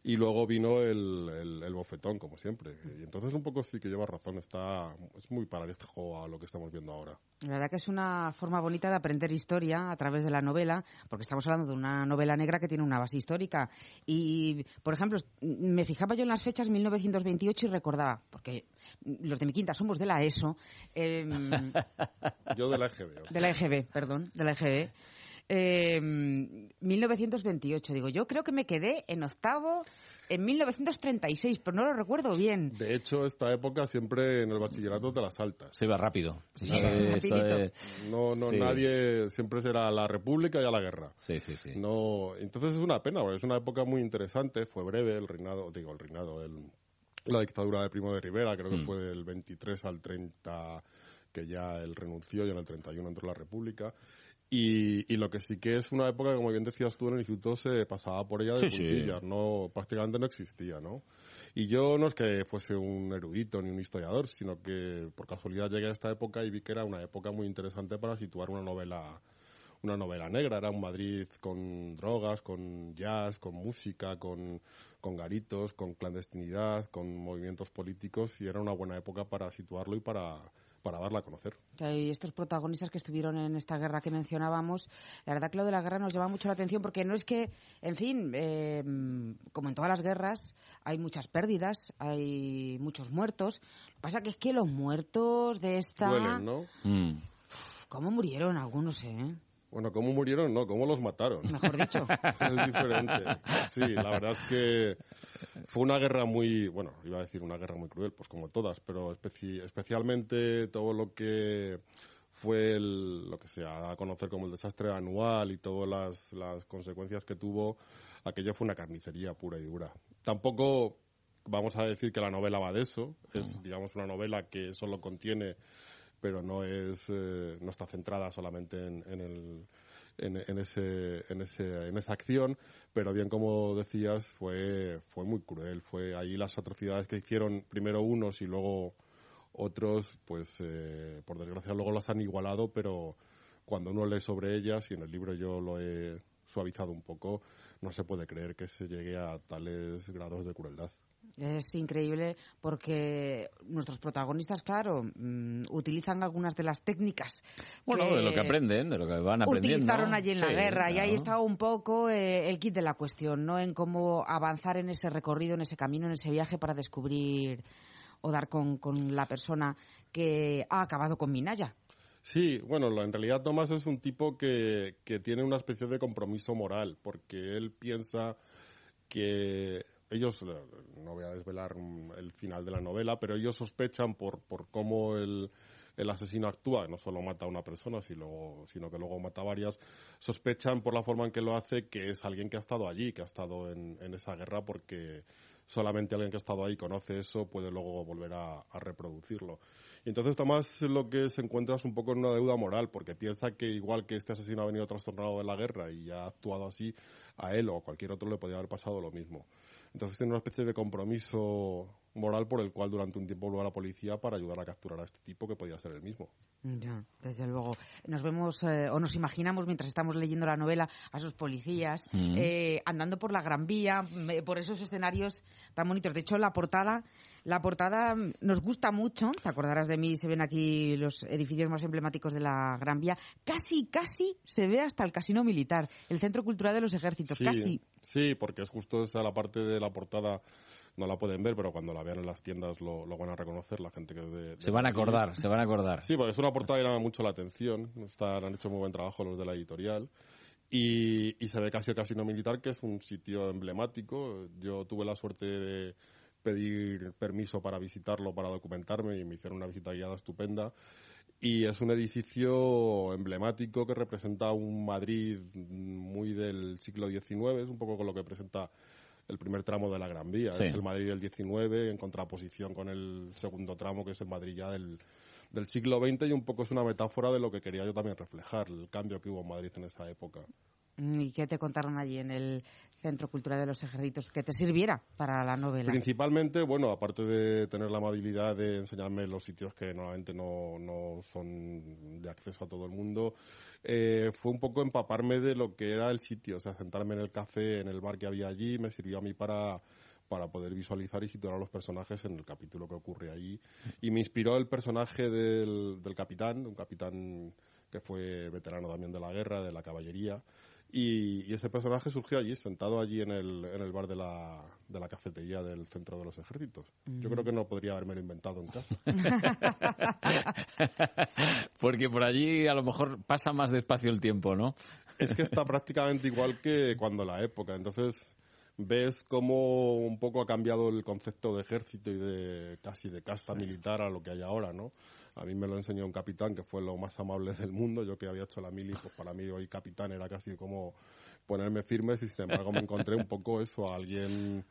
y luego vino el, el- el bofetón, como siempre. Y entonces un poco sí que lleva razón, está es muy parecido a lo que estamos viendo ahora. La verdad que es una forma bonita de aprender historia a través de la novela, porque estamos hablando de una novela negra que tiene una base histórica. Y, por ejemplo, me fijaba yo en las fechas 1928 y recordaba, porque los de mi quinta somos de la ESO, em, <laughs> Yo de la EGB. de la EGB, perdón, de la EGB. em, 1928, digo, yo creo que me quedé en octavo en 1936, pero no lo recuerdo bien. De hecho, esta época siempre en el bachillerato te la saltas. Se iba rápido. Sí, Eh, de- No, no, Sí. nadie siempre será la República y a la guerra. Sí, sí, sí. No, entonces es una pena, porque es una época muy interesante, fue breve el reinado, digo, el reinado, el, la dictadura de Primo de Rivera, creo que Mm. fue del 23 al 30 que ya él renunció y en el 31 entró la República. Y, y lo que sí que es una época, como bien decías tú, en el instituto se pasaba por ella de Sí, sí. puntillas, no, prácticamente no existía, ¿no? Y yo no es que fuese un erudito ni un historiador, sino que por casualidad llegué a esta época y vi que era una época muy interesante para situar una novela una novela negra, era un Madrid con drogas, con jazz, con música, con, con garitos, con clandestinidad, con movimientos políticos y era una buena época para situarlo y para, para darla a conocer. Y estos protagonistas que estuvieron en esta guerra que mencionábamos, la verdad que lo de la guerra nos llama mucho la atención porque no es que, en fin, eh, como en todas las guerras, hay muchas pérdidas, hay muchos muertos. Lo que pasa que es que los muertos de esta... Duelen, ¿no? Mm. ¿Cómo murieron algunos, eh? Bueno, ¿cómo murieron? No, ¿cómo los mataron? Mejor dicho. <laughs> es diferente. Sí, la verdad es que fue una guerra muy, bueno, iba a decir una guerra muy cruel, pues como todas, pero especi- especialmente todo lo que fue el- lo que se da a conocer como el desastre anual y todas las, las consecuencias que tuvo, aquello fue una carnicería pura y dura. Tampoco vamos a decir que la novela va de eso, es digamos una novela que solo contiene pero no es eh, no está centrada solamente en, en el en, en ese, en, ese, en esa acción, pero bien como decías, fue, fue muy cruel. Fue ahí las atrocidades que hicieron primero unos y luego otros, pues eh, por desgracia luego las han igualado, pero cuando uno lee sobre ellas, y en el libro yo lo he suavizado un poco, no se puede creer que se llegue a tales grados de crueldad. Es increíble porque nuestros protagonistas, claro, mm, utilizan algunas de las técnicas. Bueno, de lo que aprenden, de lo que van aprendiendo. Utilizaron allí en la guerra y ahí estaba un poco eh, el kit de la cuestión, ¿no? En cómo avanzar en ese recorrido, en ese camino, en ese viaje para descubrir o dar con, con la persona que ha acabado con Minaya. Sí, bueno, lo- en realidad Tomás es un tipo que, que tiene una especie de compromiso moral, porque él piensa que ellos, eh, no voy a desvelar mm, el final de la novela, pero ellos sospechan por, por cómo el, el asesino actúa, no solo mata a una persona, sino, sino que luego mata a varias, sospechan por la forma en que lo hace que es alguien que ha estado allí, que ha estado en, en esa guerra, porque solamente alguien que ha estado ahí conoce eso, puede luego volver a, a reproducirlo. Y entonces Tomás lo que se encuentra es un poco en una deuda moral, porque piensa que igual que este asesino ha venido trastornado de la guerra y ha actuado así, a él o a cualquier otro le podría haber pasado lo mismo. Entonces tiene una especie de compromiso moral por el cual durante un tiempo vuelve a la policía para ayudar a capturar a este tipo que podía ser el mismo. Ya, desde luego. Nos vemos eh, o nos imaginamos mientras estamos leyendo la novela a esos policías Mm. eh, andando por la Gran Vía, mm, por esos escenarios tan bonitos. De hecho, la portada, la portada mm, nos gusta mucho. Te acordarás de mí, se ven aquí los edificios más emblemáticos de la Gran Vía. Casi, casi se ve hasta el casino militar, el centro cultural de los ejércitos. Casi. sí, porque es justo esa la parte de la portada. No la pueden ver, pero cuando la vean en las tiendas lo, lo van a reconocer la gente que es de, de Se van a Madrid. acordar, se van a acordar. Sí, porque es una portada que llama mucho la atención. Están, han hecho muy buen trabajo los de la editorial. Y, y se ve casi el Casino Militar, que es un sitio emblemático. Yo tuve la suerte de pedir permiso para visitarlo, para documentarme, y me hicieron una visita guiada estupenda. Y es un edificio emblemático que representa un Madrid muy del siglo XIX, es un poco con lo que presenta el primer tramo de la Gran Vía. Sí. Es el Madrid del XIX en contraposición con el segundo tramo, que es el Madrid ya del, del siglo XX, y un poco es una metáfora de lo que quería yo también reflejar, el cambio que hubo en Madrid en esa época. ¿Y qué te contaron allí en el centro cultural de los ejércitos que te sirviera para la novela? Principalmente, bueno, aparte de tener la amabilidad de enseñarme los sitios que normalmente no, no son de acceso a todo el mundo, eh, fue un poco empaparme de lo que era el sitio, o sea, sentarme en el café, en el bar que había allí, me sirvió a mí para para poder visualizar y situar a los personajes en el capítulo que ocurre allí. Y me inspiró el personaje del, del capitán, un capitán que fue veterano también de la guerra, de la caballería. Y, y ese personaje surgió allí, sentado allí en el, en el bar de la, de la cafetería del centro de los ejércitos. Yo creo que no podría haberme inventado en casa. <laughs> Porque por allí a lo mejor pasa más despacio el tiempo, ¿no? Es que está prácticamente igual que cuando la época. Entonces ves cómo un poco ha cambiado el concepto de ejército y de casi de casta militar a lo que hay ahora, ¿no? A mí me lo enseñó un capitán que fue lo más amable del mundo. Yo que había hecho la mili, pues para mí hoy capitán era casi como ponerme firmes y sin embargo me encontré un poco eso, a alguien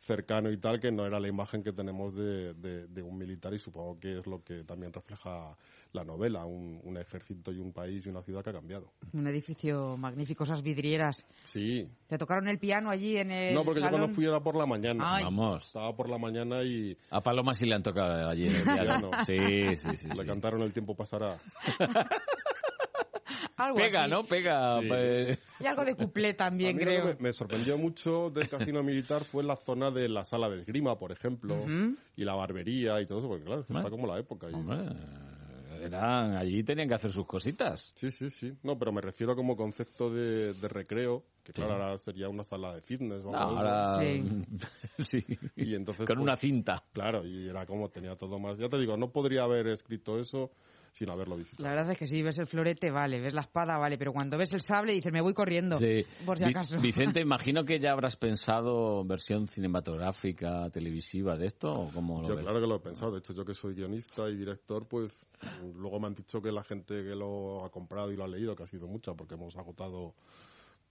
cercano y tal, que no era la imagen que tenemos de, de- de un militar y supongo que es lo que también refleja la novela, un, un ejército y un país y una ciudad que ha cambiado. Un edificio magnífico, esas vidrieras. Sí, ¿Te tocaron el piano allí en el no, porque yo salón? cuando fui era por la mañana. Ay. Vamos. Estaba por la mañana y... A Paloma sí le han tocado allí en el piano. <laughs> Sí, sí, sí. Le sí. cantaron El tiempo pasará. <laughs> Algo Pega, así. ¿no? Pega. Sí. pues, Y algo de cuplé A también, mí lo que creo. me, me sorprendió mucho del casino militar fue la zona de la sala de esgrima, por ejemplo, y la barbería y todo eso, porque claro, está como la época. eran, allí tenían que hacer sus cositas. Sí, sí, sí. No, pero me refiero como concepto de, de recreo, que claro, Sí. ahora sería una sala de fitness o algo de eso. Ahora, Sí. <laughs> sí. Y entonces, Con pues, una cinta. Claro, y era como tenía todo más. Ya te digo, no podría haber escrito eso sin haberlo visitado. La verdad es que si ves el florete, vale, ves la espada, vale, pero cuando ves el sable dices, me voy corriendo, Sí. por si Vi- acaso. <laughs> Vicente, imagino que ya habrás pensado versión cinematográfica, televisiva de esto, ¿o cómo lo Yo ves? claro que lo he pensado. De hecho, yo que soy guionista y director, pues luego me han dicho que la gente que lo ha comprado y lo ha leído, que ha sido mucha, porque hemos agotado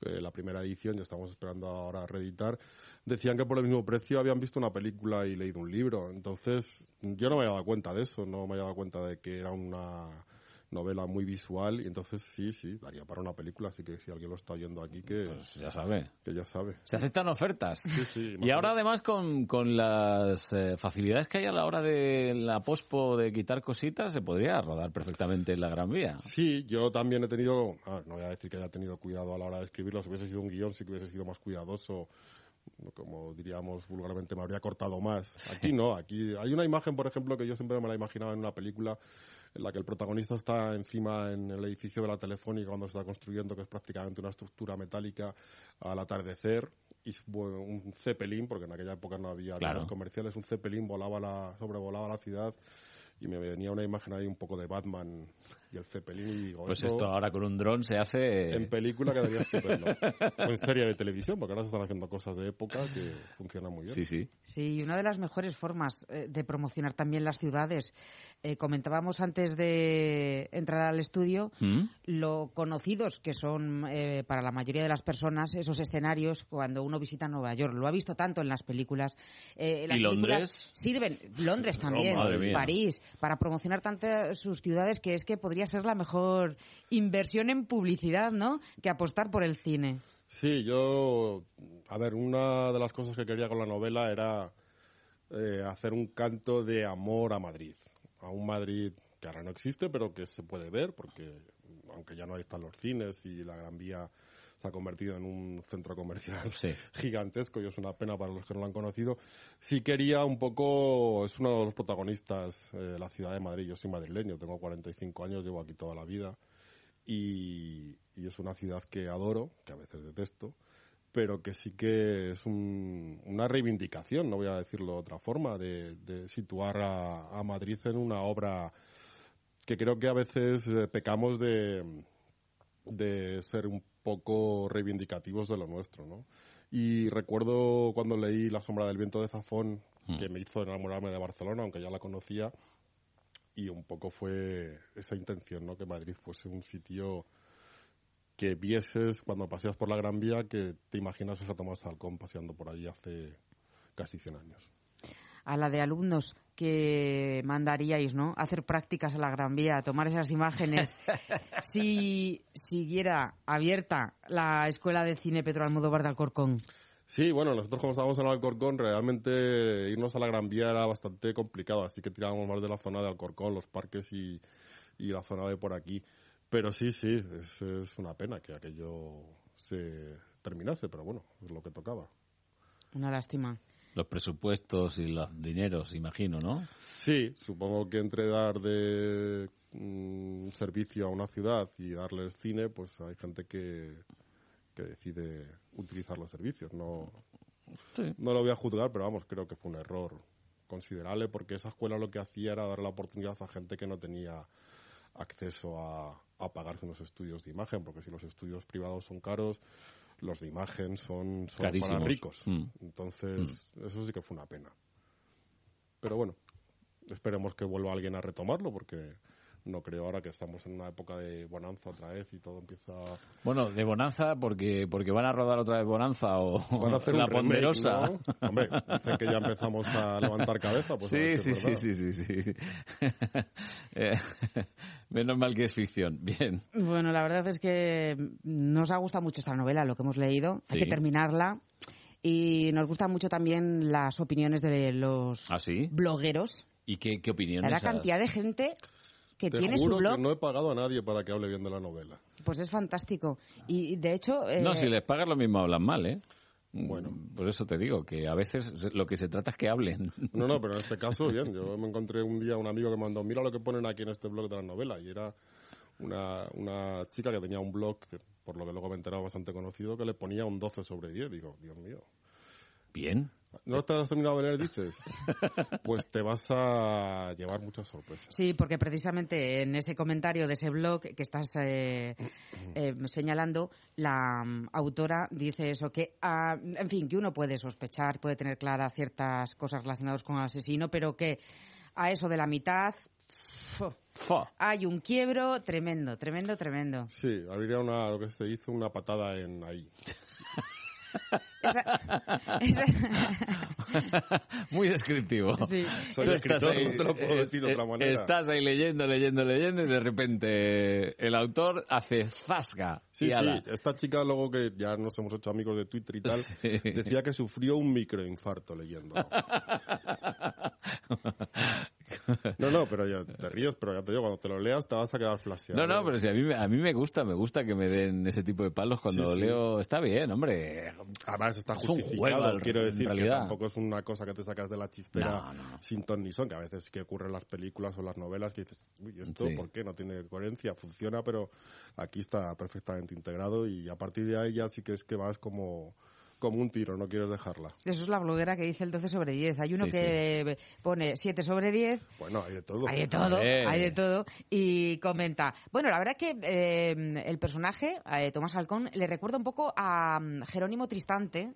eh, la primera edición, y estamos esperando ahora a reeditar, decían que por el mismo precio habían visto una película y leído un libro. Entonces, yo no me había dado cuenta de eso, no me había dado cuenta de que era una novela muy visual y entonces sí, sí, daría para una película, así que si alguien lo está oyendo aquí que ya sabe. Que ya sabe. Se aceptan ofertas. Sí, sí, Y ahora además con, con las eh, facilidades que hay a la hora de la pospo de quitar cositas, se podría rodar perfectamente en la Gran Vía. Sí, yo también he tenido, a ver, no voy a decir que haya tenido cuidado a la hora de escribirlo, si hubiese sido un guion sí que hubiese sido más cuidadoso, como diríamos vulgarmente, me habría cortado más. Aquí no, aquí hay una imagen, por ejemplo, que yo siempre me la imaginaba en una película en la que el protagonista está encima en el edificio de la telefónica cuando se está construyendo, que es prácticamente una estructura metálica al atardecer, y bueno, un Zeppelin, porque en aquella época no había Claro. aviones comerciales, un Zeppelin volaba la, sobrevolaba la ciudad y me venía una imagen ahí un poco de Batman y el Zeppelin y digo, Pues esto esto ahora con un dron se hace... en película quedaría estupendo. o en serie de televisión, porque ahora se están haciendo cosas de época que funcionan muy bien. Sí, sí. Sí, y una de las mejores formas eh, de promocionar también las ciudades. Eh, comentábamos antes de entrar al estudio ¿Mm? lo conocidos que son eh, para la mayoría de las personas esos escenarios cuando uno visita Nueva York. Lo ha visto tanto en las películas. Eh, las ¿Y Londres? películas sirven, Londres <laughs> también, Oh, madre mía. París, para promocionar tantas sus ciudades que es que podría ser la mejor inversión en publicidad, ¿no? Que apostar por el cine. Sí, yo, a ver, una de las cosas que quería con la novela era eh, hacer un canto de amor a Madrid, a un Madrid que ahora no existe, pero que se puede ver, porque aunque ya no están los cines y la Gran Vía se ha convertido en un centro comercial <laughs> gigantesco y es una pena para los que no lo han conocido. Sí quería un poco, es uno de los protagonistas eh, de la ciudad de Madrid. Yo soy madrileño, tengo 45 años, llevo aquí toda la vida y, y es una ciudad que adoro, que a veces detesto, pero que sí que es un- una reivindicación, no voy a decirlo de otra forma, de, de situar a, a Madrid en una obra que creo que a veces eh, pecamos de, de ser un poco reivindicativos de lo nuestro, ¿no? Y recuerdo cuando leí La sombra del viento de Zafón, que me hizo enamorarme de Barcelona, aunque ya la conocía, y un poco fue esa intención, ¿no? Que Madrid fuese un sitio que vieses cuando paseas por la Gran Vía que te imaginas a Tomás Halcón paseando por allí hace casi 100 años. A la de alumnos que mandaríais, ¿no? A hacer prácticas a la Gran Vía, a tomar esas imágenes. <laughs> si siguiera abierta la Escuela de Cine Pedro Almodóvar de Alcorcón. Sí, bueno, nosotros como estábamos en Alcorcón, realmente irnos a la Gran Vía era bastante complicado, así que tirábamos más de la zona de Alcorcón, los parques y, y la zona de por aquí. Pero sí, sí, es, es una pena que aquello se terminase, pero bueno, es lo que tocaba. Una lástima. Los presupuestos y los dineros, imagino, ¿no? Sí, supongo que entre dar de mm, servicio a una ciudad y darles cine, pues hay gente que, que decide utilizar los servicios. No, no lo voy a juzgar, pero vamos, creo que fue un error considerable porque esa escuela lo que hacía era dar la oportunidad a gente que no tenía acceso a, a pagarse unos estudios de imagen, porque si los estudios privados son caros, los de imagen son, son para ricos. Mm. Entonces, eso sí que fue una pena. Pero bueno, esperemos que vuelva alguien a retomarlo, porque no creo ahora que estamos en una época de bonanza otra vez y todo empieza Bueno, de Bonanza, porque porque van a rodar otra vez Bonanza o Van a hacer La un remake, Ponderosa. ¿no? Hombre, dicen que ya empezamos a levantar cabeza, pues sí, sí, sí, sí, sí, sí. <laughs> Eh, <laughs> menos mal que es ficción. Bien. Bueno, la verdad es que nos ha gustado mucho esta novela, lo que hemos leído. Hay Sí. que terminarla. Y nos gustan mucho también las opiniones de los ¿Ah, sí? blogueros. ¿Y qué, qué opiniones? La cantidad de gente que Te tiene juro su blog, que no he pagado a nadie para que hable bien de la novela. pues es fantástico. Y de hecho, eh, No, si les pagas lo mismo hablan mal, ¿eh? Bueno. Por eso te digo, que a veces lo que se trata es que hablen. No, no, pero en este caso, <laughs> bien. Yo me encontré un día un amigo que me mandó, mira lo que ponen aquí en este blog de la novela. Y era una, una chica que tenía un blog, que por lo que luego me he enterado bastante conocido, que le ponía un 12 sobre 10. Digo, Dios mío. Bien. ¿No te has terminado de leer, dices? <laughs> Pues te vas a llevar muchas sorpresas. Sí, porque precisamente en ese comentario de ese blog que estás eh, eh, señalando, la mm, autora dice eso, que, ah, en fin, que uno puede sospechar, puede tener claras ciertas cosas relacionadas con el asesino, pero que a eso de la mitad. Hay un quiebro tremendo, tremendo, tremendo. Sí, habría una, lo que se hizo una patada en ahí. <laughs> <laughs> Muy descriptivo. Sí. Soy Tú escritor, no te lo puedo eh, decir de otra eh, manera. Estás ahí leyendo, leyendo, leyendo y de repente el autor hace zasga. Sí, y sí, ala. esta chica luego que ya nos hemos hecho amigos de Twitter y tal, decía que sufrió un microinfarto leyendo. <laughs> No, no, pero ya te ríes, pero ya te digo, cuando te lo leas te vas a quedar flasheado. No, no, pero si a mí, me- a mí me gusta, me gusta que me den ese tipo de palos cuando Sí, sí. leo. Está bien, hombre. Además está Es justificado, quiero decir que tampoco es una cosa que te sacas de la chistera No, no. sin ton ni son, que a veces sí que ocurre en las películas o las novelas que dices, uy, ¿esto Sí. por qué? No tiene coherencia, funciona, pero aquí está perfectamente integrado y a partir de ahí ya sí que es que vas como, como un tiro, no quieres dejarla. Eso es la bloguera que dice el 12 sobre 10. Hay uno Sí, que pone 7 sobre 10. Bueno, hay de todo. Hay de todo, hay de todo. Y comenta. Bueno, la verdad que eh, el personaje, eh, Tomás Halcón, le recuerda un poco a mm, Jerónimo Tristante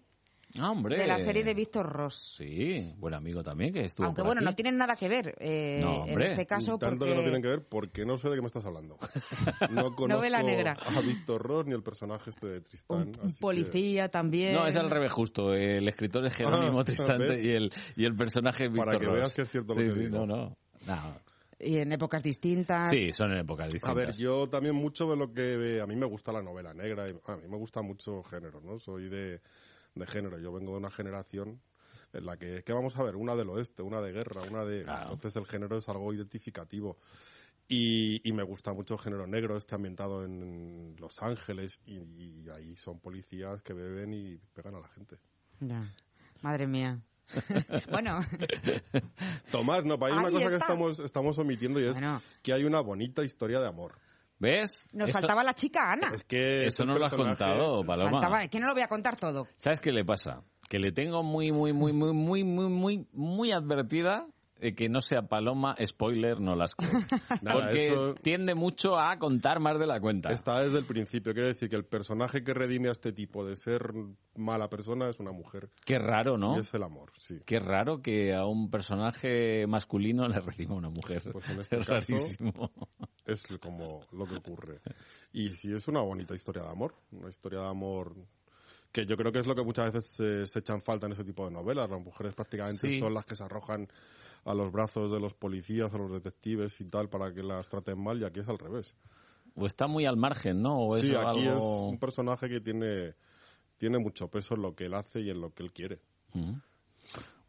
Ah, hombre. de la serie de Víctor Ross. Sí, buen amigo también que estuvo Aunque por bueno, aquí. no tienen nada que ver eh, No, en este caso tanto porque que no tienen que ver porque no sé de qué me estás hablando. <laughs> No conozco Novela negra. a Víctor Ross ni el personaje este de Tristán. un policía también. No, es al revés justo. El escritor es Jerónimo Ah, <laughs> Tristante ¿ves? y el, y el personaje es Para Víctor que Ross. veas que es cierto lo Sí, que sí, digo. no, no. No. Y en épocas distintas. Sí, son en épocas A distintas. ver, yo también mucho de lo que... A mí me gusta la novela negra, y a mí me gusta mucho género, ¿no? Soy de, de género, yo vengo de una generación en la que, ¿qué vamos a ver? Una del oeste, una de guerra, una de... Entonces el género es algo identificativo. Y, y me gusta mucho el género negro, este ambientado en Los Ángeles, y, y ahí son policías que beben y pegan a la gente. Ya. Madre mía. <laughs> bueno, Tomás, no, para hay una cosa que estamos, estamos omitiendo y es Bueno. que hay una bonita historia de amor. ¿Ves? nos Eso- faltaba la chica Ana. Es que Eso no lo has contado, Paloma. Faltaba, que no lo voy a contar todo. ¿Sabes qué le pasa? Que le tengo muy, muy, muy, muy, muy, muy, muy, muy advertida que no sea Paloma, spoiler, no las <laughs> Nada, Porque eso- tiende mucho a contar más de la cuenta. Está desde el principio. Quiere decir que el personaje que redime a este tipo de ser mala persona es una mujer. Qué raro, ¿no? Y es el amor, sí. Qué raro que a un personaje masculino le redima una mujer. Pues en <laughs> este es caso rarísimo. es como lo que ocurre. Y sí, es una bonita historia de amor. Una historia de amor que yo creo que es lo que muchas veces se, se echan falta en ese tipo de novelas. Las mujeres prácticamente Sí. son las que se arrojan a los brazos de los policías, a los detectives y tal, para que las traten mal, y aquí es al revés. O está muy al margen, ¿no? O sí, aquí algo... es un personaje que tiene, tiene mucho peso en lo que él hace y en lo que él quiere. Mm.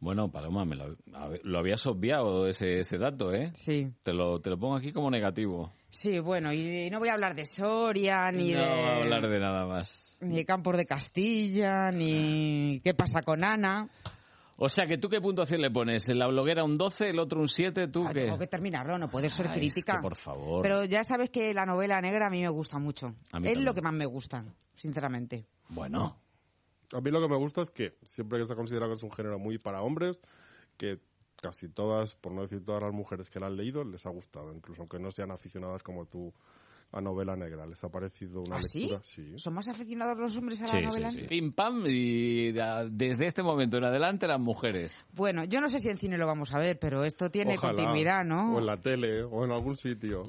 Bueno, Paloma, me lo, lo habías obviado ese, ese dato, ¿eh? Sí. Te lo, te lo pongo aquí como negativo. Sí, bueno, y no voy a hablar de Soria, ni no de... voy a hablar de nada más. Ni de Campos de Castilla, ni qué pasa con Ana. O sea, que tú qué puntuación le pones? La bloguera un 12, el otro un 7, ¿tú Ah, qué? Tengo que terminarlo, no puede ser Ay, crítica. es que, por favor. Pero ya sabes que la novela negra a mí me gusta mucho. A mí es también. lo que más me gusta, sinceramente. Bueno. A mí lo que me gusta es que siempre que se considera que es un género muy para hombres, que casi todas, por no decir todas las mujeres que la han leído, les ha gustado, incluso aunque no sean aficionadas como tú a novela negra. ¿Les ha parecido una ¿Ah, sí? lectura? Sí. ¿Son más aficionados los hombres a la Sí, sí, novela sí. negra? Pim pam y desde este momento en adelante las mujeres. Bueno, yo no sé si en cine lo vamos a ver, pero esto tiene Ojalá. continuidad, ¿no? O en la tele, o en algún sitio.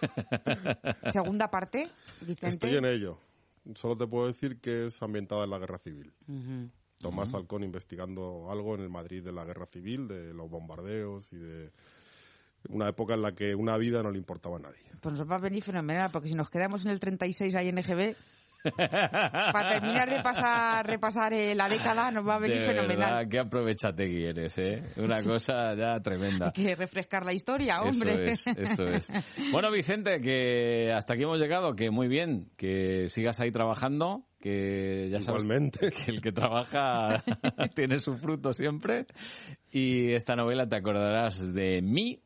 <laughs> Segunda parte, Vicente. Estoy en ello. Solo te puedo decir que es ambientada en la guerra civil. Tomás Halcón investigando algo en el Madrid de la guerra civil, de los bombardeos y de una época en la que una vida no le importaba a nadie. Pues nos va a venir fenomenal, porque si nos quedamos en el 36 ahí en EGB, para terminar de pasar, repasar eh, la década, nos va a venir de fenomenal. verdad, qué aprovechategui eres, ¿eh? Una cosa ya tremenda. Hay que refrescar la historia, hombre. Eso es, eso es. Bueno, Vicente, que hasta aquí hemos llegado, que muy bien, que sigas ahí trabajando, que ya sabes Igualmente. <laughs> que el que trabaja <laughs> tiene su fruto siempre. Y esta novela te acordarás de mí,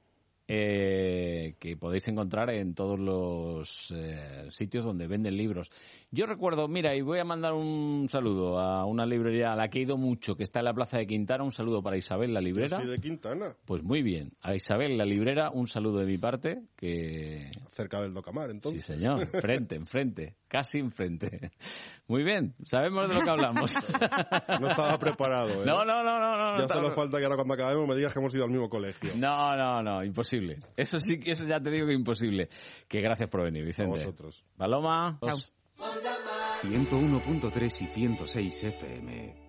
eh, que podéis encontrar en todos los eh, sitios donde venden libros. Yo recuerdo, mira, y voy a mandar un saludo a una librería a la que he ido mucho, que está en la Plaza de Quintana. Un saludo para Isabel, la librera. Yo soy de Quintana, Pues muy bien. A Isabel, la librera, un saludo de mi parte, que... cerca del Docamar, entonces. Sí, señor. Frente, enfrente. Casi enfrente. Muy bien. Sabemos de lo que hablamos. No estaba preparado, ¿eh? No, no, no, no. no, no Ya estaba- solo falta que ahora cuando acabemos me digas que hemos ido al mismo colegio. No, no, no. Imposible. Imposible. Eso sí que eso ya te digo que imposible. Que gracias por venir, Vicente. A vosotros. Paloma. Chao. 101.3 y 106 FM.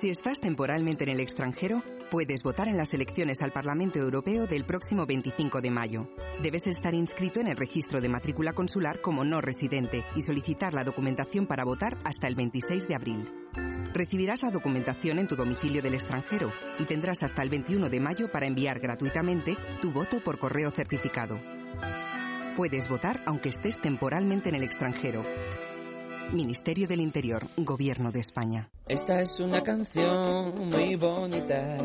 Si estás temporalmente en el extranjero, puedes votar en las elecciones al Parlamento Europeo del próximo 25 de mayo. Debes estar inscrito en el registro de matrícula consular como no residente y solicitar la documentación para votar hasta el 26 de abril. Recibirás la documentación en tu domicilio del extranjero y tendrás hasta el 21 de mayo para enviar gratuitamente tu voto por correo certificado. Puedes votar aunque estés temporalmente en el extranjero. Ministerio del Interior, Gobierno de España. Esta es una canción muy bonita.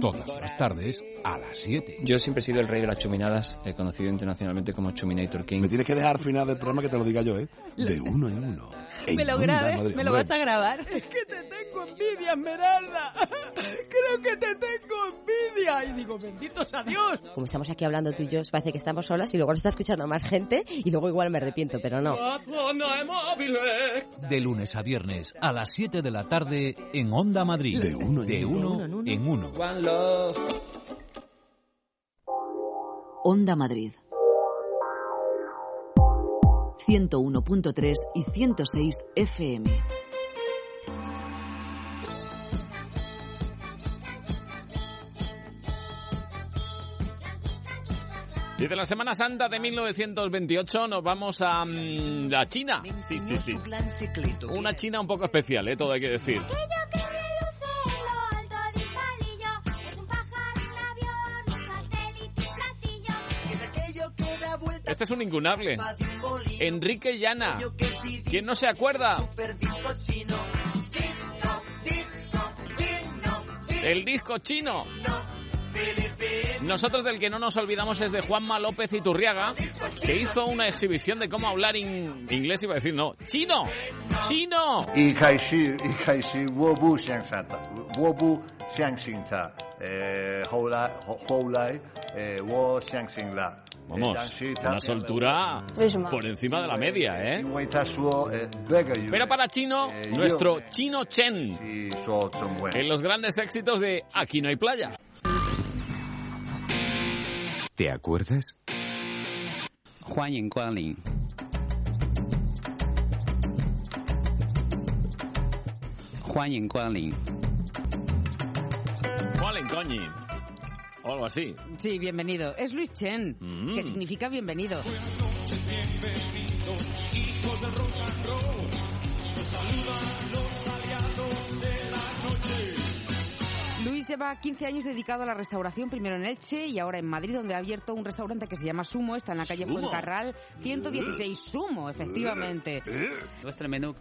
Todas las tardes a las 7. Yo siempre he sido el rey de las chuminadas, he conocido internacionalmente como Chuminator King. Me tienes que dejar al final del programa que te lo diga yo, ¿eh? De uno en uno. Me lo grabes, me lo vas a grabar. Es que te tengo envidia, Esmeralda. Creo que te tengo envidia. Y digo, benditos a Dios. Como estamos aquí hablando tú y yo, parece que estamos solas y luego nos está escuchando más gente y luego igual me arrepiento, pero no. De lunes a viernes a las 7 de la tarde en Onda Madrid. De uno en uno. En uno. Onda Madrid. 101.3 y 106 FM. Desde la Semana Santa de 1928 nos vamos a mm, la China. Sí, sí, sí. Una China un poco especial, ¿eh? todo hay que decir. Este es un incunable. Enrique Llana. ¿Quién no se acuerda? El disco chino. Nosotros del que no nos olvidamos es de Juanma López Iturriaga, que hizo una exhibición de cómo hablar in... inglés, iba a decir, no, chino, chino. Y kaixi, y wobu shangshanta, wobu shangshinta, eh, houlai, eh, wo shangshingla. Vamos, eh, una soltura por encima de la media, ¿eh? Pero para chino, nuestro chino Chen, en los grandes éxitos de Aquí no hay playa. ¿Te acuerdas? Juan Yin Guan Juan Yin Guan Lin. Juan Yin O algo así. Sí, bienvenido. Es Luis Chen, mm. que significa bienvenido. Buenas noches, bienvenidos, hijos del rock and roll. Nos saludan los aliados de lleva 15 años dedicado a la restauración, primero en Elche y ahora en Madrid, donde ha abierto un restaurante que se llama Sumo, está en la calle ¿Sumo? Fuencarral 116. Sumo, efectivamente. Nuestro menú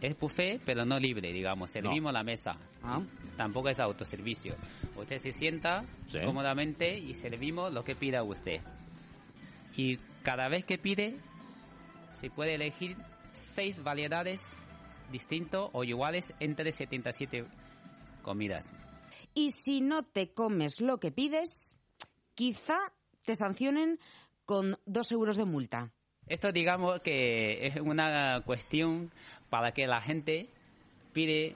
es buffet, pero no libre, digamos. Servimos la mesa. Ah. Tampoco es autoservicio. Usted se sienta Sí. cómodamente y servimos lo que pida usted. Y cada vez que pide, se puede elegir seis variedades distintas o iguales entre 77 comidas. Y si no te comes lo que pides, quizá te sancionen con dos euros de multa. Esto digamos que es una cuestión para que la gente pide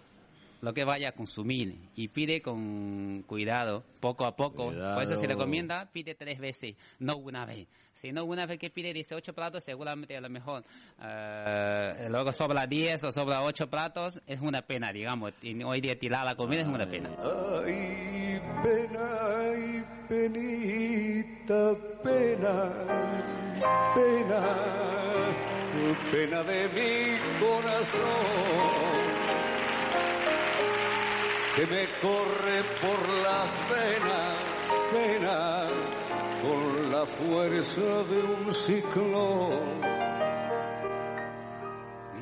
lo que vaya a consumir y pide con cuidado, poco a poco. Por eso se Cuidado. recomienda pide tres veces, no una vez. Si no una vez que pide 18 platos, seguramente a lo mejor eh, luego sobra 10 o sobra 8 platos, es una pena, digamos. Y hoy día tirar la comida es una pena. Ay, pena, ay, penita, pena, pena, pena de mi corazón, que me corre por las venas, pena, con la fuerza de un ciclón.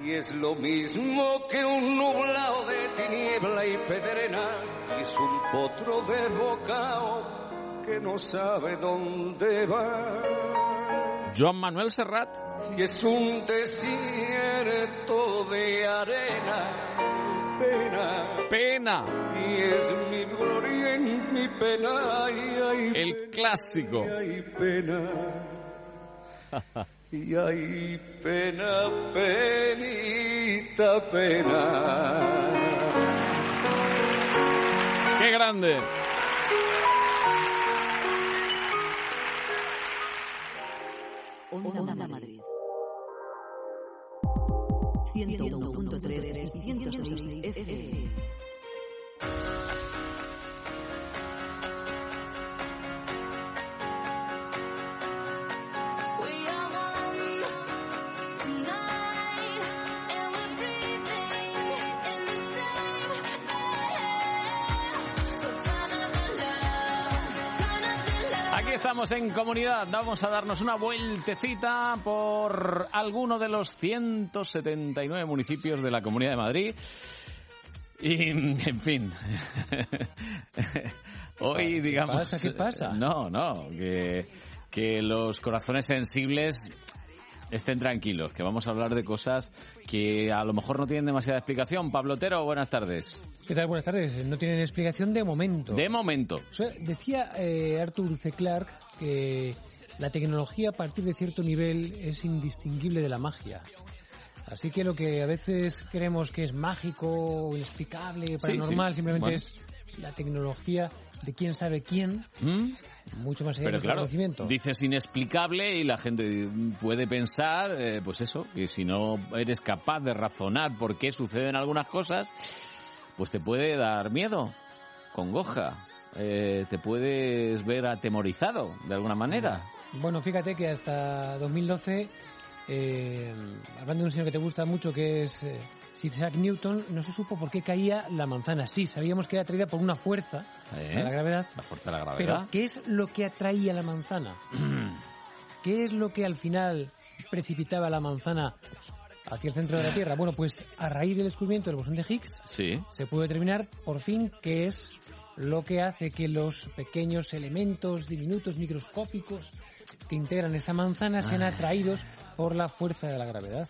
Y es lo mismo que un nublado de tiniebla y pedrena, es un potro de bocao que no sabe dónde va. Joan Manuel Serrat. Y es un desierto de arena, pena. Pena. Y es mi gloria en mi pena. Y hay El pena, clásico. Y hay pena. <laughs> y hay pena, penita, pena. ¡Qué grande! Onda, Onda Madrid. Madrid. 101.3 y 106 FM. Estamos en comunidad. Vamos a darnos una vueltecita por alguno de los 179 municipios de la Comunidad de Madrid. Y, en fin, <laughs> hoy digamos... pasa? ¿Qué pasa? No, no, que, que los corazones sensibles estén tranquilos, que vamos a hablar de cosas que a lo mejor no tienen demasiada explicación. Pablo Otero, buenas tardes. ¿Qué tal? Buenas tardes. No tienen explicación de momento. De momento. O sea, decía eh, Arthur C. Clarke que la tecnología a partir de cierto nivel es indistinguible de la magia. Así que lo que a veces creemos que es mágico, inexplicable, paranormal, sí. simplemente Bueno. es la tecnología de quién sabe quién, mucho más allá Pero de claro, conocimiento. dices inexplicable y la gente puede pensar, eh, pues eso, que si no eres capaz de razonar por qué suceden algunas cosas, pues te puede dar miedo, congoja, eh, te puedes ver atemorizado de alguna manera. Bueno, fíjate que hasta 2012, eh, hablando de un señor que te gusta mucho, que es eh, Sir Isaac Newton, no se supo por qué caía la manzana. Sí, sabíamos que era atraída por una fuerza, ¿Eh? la gravedad. La fuerza de la Pero, gravedad. ¿qué es lo que atraía la manzana? <clears throat> ¿Qué es lo que al final precipitaba la manzana hacia el centro de la Tierra? Bueno, pues a raíz del descubrimiento del bosón de Higgs, Sí. se puede determinar por fin qué es lo que hace que los pequeños elementos diminutos microscópicos que integran esa manzana sean Ah. atraídos por la fuerza de la gravedad.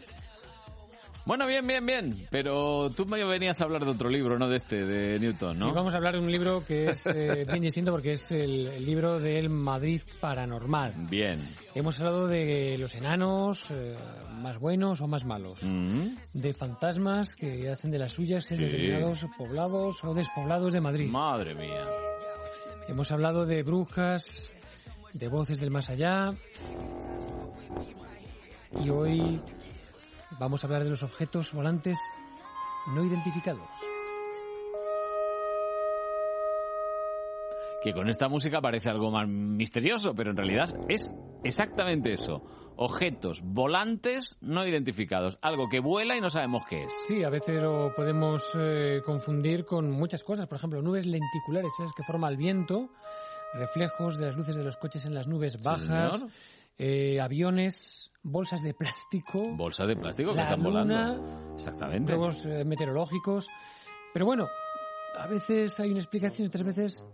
Bueno, bien, bien, bien. Pero tú me venías a hablar de otro libro, no de este, de Newton, ¿no? Sí, vamos a hablar de un libro que es eh, bien distinto porque es el, el libro del Madrid Paranormal. Bien. Hemos hablado de los enanos, eh, más buenos o más malos. Mm. De fantasmas que hacen de las suyas en Sí. determinados poblados o despoblados de Madrid. Madre mía. Hemos hablado de brujas, de voces del más allá. Y hoy vamos a hablar de los objetos volantes no identificados. que con esta música parece algo más misterioso, pero en realidad es exactamente eso. Objetos volantes no identificados, algo que vuela y no sabemos qué es. Sí, a veces lo podemos eh, confundir con muchas cosas. Por ejemplo, nubes lenticulares, esas que forma el viento, reflejos de las luces de los coches en las nubes bajas, señor. Eh, aviones, bolsas de plástico, Bolsas de plástico que están luna, volando. Exactamente. juegos eh, meteorológicos. Pero bueno, a veces hay una explicación y otras veces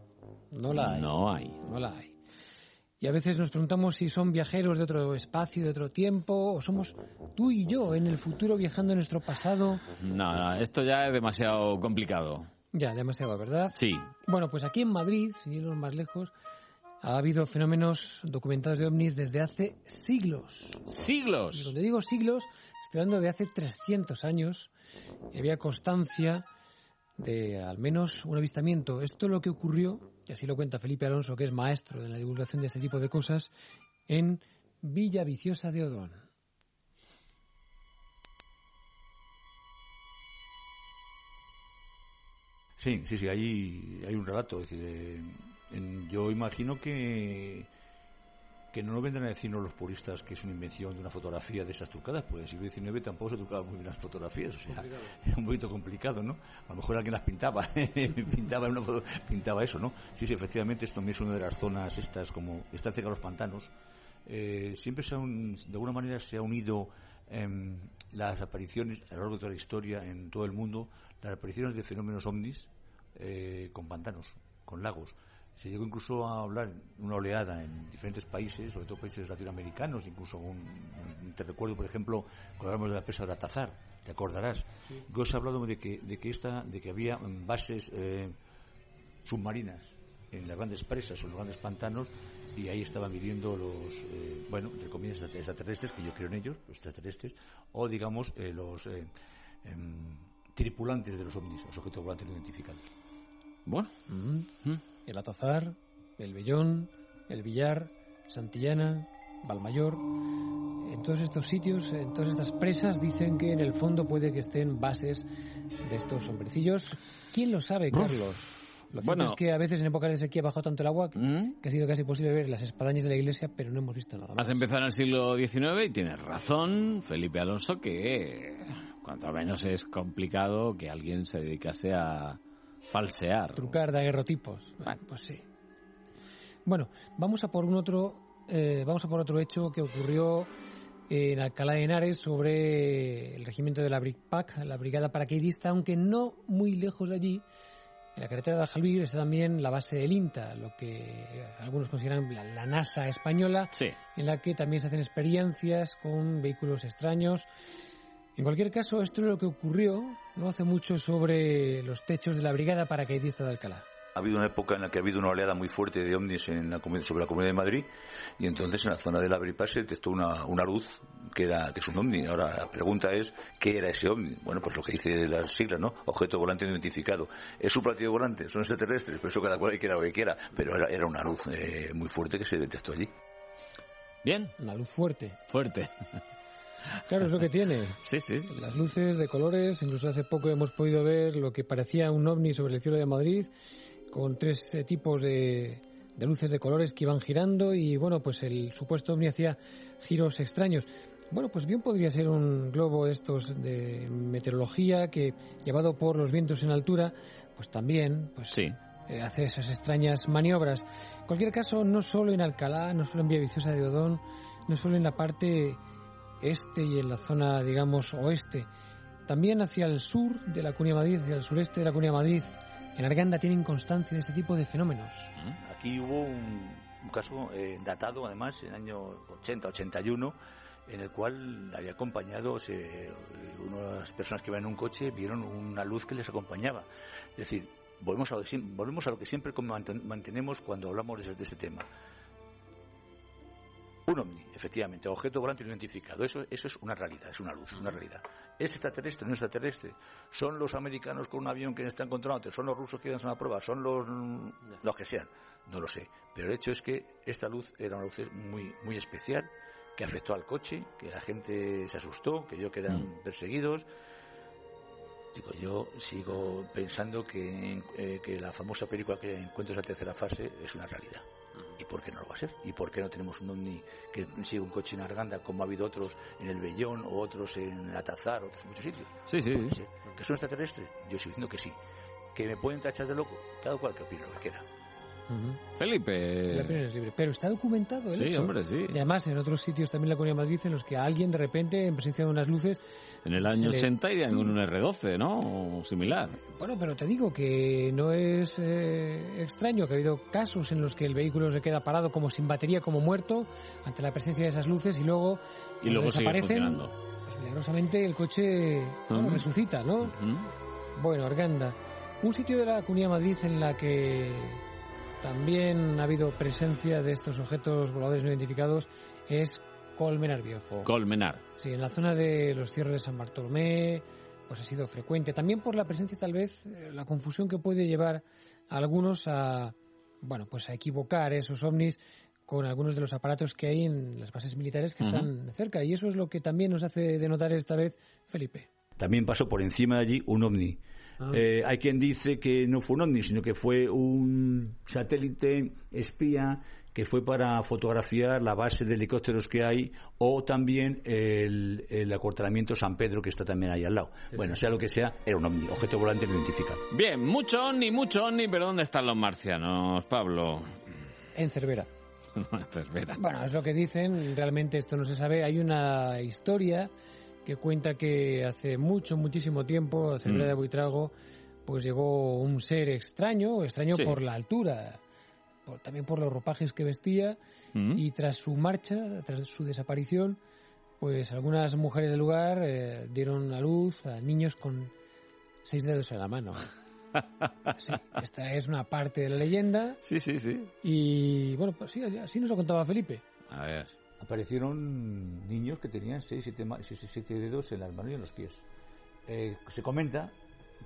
no la hay. No hay. No la hay. Y a veces nos preguntamos si son viajeros de otro espacio, de otro tiempo, o somos tú y yo en el futuro viajando en nuestro pasado. No, no, esto ya es demasiado complicado. Ya, demasiado, ¿verdad? Sí. Bueno, pues aquí en Madrid, sin irnos más lejos, ha habido fenómenos documentados de ovnis desde hace siglos. Y ¡Siglos! cuando digo siglos, estoy hablando de hace 300 años. Y había constancia de al menos un avistamiento. Esto es lo que ocurrió, y así lo cuenta Felipe Alonso, que es maestro de la divulgación de este tipo de cosas, en Villa Viciosa de Odón. Sí, sí, sí, hay, hay un relato. Es decir, eh, yo imagino que, que no nos vendrán a decirnos los puristas que es una invención de una fotografía de esas trucadas, pues en el siglo XIX tampoco se trucaban muy bien las fotografías, o sea, <laughs> era un poquito complicado, ¿no? A lo mejor alguien las pintaba, <laughs> pintaba, una foto- pintaba eso, ¿no? Sí, sí, efectivamente, esto también es una de las zonas estas, como está cerca de los pantanos, eh, siempre se ha un- de alguna manera se ha unido em, las apariciones a lo largo de toda la historia en todo el mundo, las apariciones de fenómenos ovnis eh, con pantanos, con lagos. Se llegó incluso a hablar de una oleada en diferentes países, sobre todo países latinoamericanos, incluso un, un- te recuerdo, por ejemplo, cuando hablamos de la presa de Atazar, te acordarás. Yo os he hablado de que, de que, esta, de que había mm, bases eh, submarinas en las grandes presas o en los grandes pantanos y ahí estaban viviendo los, eh, bueno, entre comillas, extraterrestres, que yo creo en ellos, los extraterrestres, o digamos, eh, los eh, em, tripulantes de los ovnis, los objetos volantes no identificados. Bueno. El Atazar, el Bellón, el Villar, Santillana, Valmayor. En todos estos sitios, en todas estas presas, dicen que en el fondo puede que estén bases de estos hombrecillos. ¿Quién lo sabe, Carlos? Lo cierto Bueno. es que a veces en épocas de sequía bajado tanto el agua que, que ha sido casi posible ver las espadañas de la iglesia, pero no hemos visto nada más. Has empezado en el siglo XIX y tienes razón, Felipe Alonso, que cuanto menos es complicado que alguien se dedicase a falsear. Trucar de aguerrotipos. Bueno, pues sí. Bueno, vamos a por un otro, eh, vamos a por otro hecho que ocurrió en Alcalá de Henares sobre el regimiento de la BRICPAC, la brigada paracaidista, aunque no muy lejos de allí. En la carretera de Aljalbir está también la base del INTA, lo que algunos consideran la, la NASA española, en la que también se hacen experiencias con vehículos extraños. En cualquier caso, esto es lo que ocurrió no hace mucho sobre los techos de la brigada paracaidista de Alcalá. Ha habido una época en la que ha habido una oleada muy fuerte de ovnis en la sobre la Comunidad de Madrid y entonces en la zona de la se detectó una, una luz que era que es un ovni. Ahora la pregunta es ¿qué era ese ovni? Bueno, pues lo que dice las siglas, ¿no? Objeto volante no identificado. ¿Es un platillo volante? ¿Son extraterrestres? Pues eso cada cual quiera lo que quiera. Pero era, era una luz eh, muy fuerte que se detectó allí. Bien. Una luz fuerte. Fuerte. Claro, es lo que tiene. <laughs> Sí, sí. Las luces de colores, incluso hace poco hemos podido ver lo que parecía un ovni sobre el cielo de Madrid, con tres eh, tipos de, de luces de colores que iban girando y bueno, pues el supuesto ovni hacía giros extraños. Bueno, pues bien podría ser un globo de estos de meteorología que, llevado por los vientos en altura, pues también pues, eh, hace esas extrañas maniobras. En cualquier caso, no solo en Alcalá, no solo en Villaviciosa de Odón, no solo en la parte este y en la zona, digamos, oeste. También hacia el sur de la de Madrid, hacia el sureste de la de Madrid, en Arganda tienen constancia de este tipo de fenómenos. Aquí hubo un, un caso eh, datado, además, en el año 80-81, en el cual había acompañado, se- unas personas que iban en un coche vieron una luz que les acompañaba. Es decir, volvemos a volvemos a lo que siempre mantenemos cuando hablamos de, de este tema. Un ovni, efectivamente, objeto volante no identificado. Eso, eso es una realidad, es una luz, una realidad. ¿Es extraterrestre o no es extraterrestre? ¿Son los americanos con un avión que están controlando? ¿Son los rusos que hacen una prueba? ¿Son los, mm, los que sean? No lo sé. Pero el hecho es que esta luz era una luz muy, muy especial, que afectó al coche, que la gente se asustó, que yo que eran perseguidos. Digo, yo sigo pensando que, eh, que la famosa película que encuentro esa tercera fase es una realidad. ¿Y por qué no lo va a ser? ¿Y por qué no tenemos un ovni que sigue un coche en Arganda como ha habido otros en el Bellón o otros en Atazar, otros en muchos sitios? Sí, sí. ¿Que son extraterrestres? Yo sigo diciendo que sí. ¿Que me pueden tachar de loco? Cada cual que opine lo que quiera. Felipe. La opinión es libre. Pero está documentado el Sí, hecho. hombre, sí. Y además en otros sitios también la Comunidad de Madrid en los que alguien de repente, en presencia de unas luces... En el año se le- 80 irían Sí. con un R12, ¿no? O similar. Bueno, pero te digo que no es eh, extraño que ha habido casos en los que el vehículo se queda parado como sin batería, como muerto, ante la presencia de esas luces y luego, Y luego desaparecen, pues milagrosamente el coche bueno, Ujú. resucita, ¿no? Bueno, Arganda, un sitio de la Comunidad de Madrid en la que también ha habido presencia de estos objetos voladores no identificados es Colmenar Viejo. Colmenar. Sí, en la zona de los cierres de San Bartolomé, pues ha sido frecuente. También por la presencia, tal vez, eh, la confusión que puede llevar a algunos a, bueno, pues a equivocar esos ovnis con algunos de los aparatos que hay en las bases militares que están cerca. Y eso es lo que también nos hace denotar esta vez Felipe. También pasó por encima de allí un ovni. Ah. Eh, hay quien dice que no fue un ovni, sino que fue un satélite espía que fue para fotografiar la base de helicópteros que hay o también el, el acortamiento San Pedro que está también ahí al lado. bueno, sea lo que sea, era un ovni, objeto volante no identificado. Bien, mucho ovni, mucho ovni, pero ¿dónde están los marcianos, Pablo? En Cervera. <laughs> Cervera. Bueno, es lo que dicen, realmente esto no se sabe. Hay una historia que cuenta que hace mucho, muchísimo tiempo, a Cervera Mm. de Buitrago, pues llegó un ser extraño, extraño Sí. por la altura, por- también por los ropajes que vestía, Mm. y tras su marcha, tras su desaparición, pues algunas mujeres del lugar eh, dieron a luz a niños con seis dedos en la mano. <laughs> Sí, esta es una parte de la leyenda. Sí, sí, sí. Y bueno, pues sí, así nos lo contaba Felipe. A ver. Aparecieron niños que tenían 6, 7, dedos en las manos y en los pies. Eh, se comenta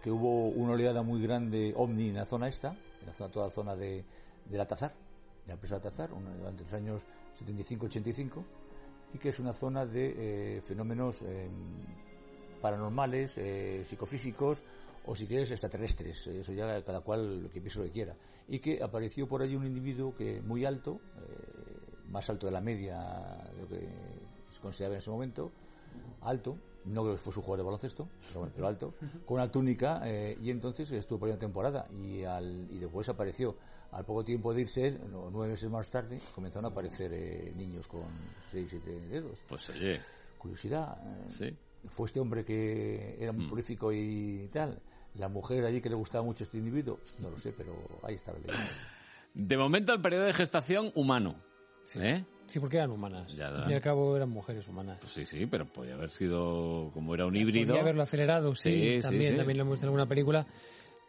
que hubo una oleada muy grande ovni en la zona esta, en la zona, toda la zona de, del Atazar, de la empresa Atazar, durante los años 75-85, y que es una zona de eh, fenómenos eh, paranormales, psicofísicos o si quieres extraterrestres, eso ya cada cual lo que piense lo que quiera. Y que apareció por allí un individuo que muy alto, más alto de la media de lo que se consideraba en ese momento, alto, no creo que fue su jugador de baloncesto, pero bueno, pero alto, con una túnica eh, y entonces estuvo por ahí una temporada y, al, y después apareció. Al poco tiempo de irse, no, nueve meses más tarde, comenzaron a aparecer eh, niños con seis, siete dedos. Pues oye. Curiosidad. eh, Sí. Fue este hombre que era muy Mm. prolífico y tal. La mujer allí que le gustaba mucho este individuo, no lo sé, pero ahí está la leyenda. De momento el periodo de gestación humano. ¿Eh? Sí, porque eran humanas. Ya, fin y al cabo eran mujeres humanas. Pues sí, sí, pero podía haber sido como era un híbrido. Podría haberlo acelerado, sí, Sí, sí, también, sí. también lo hemos visto en alguna película.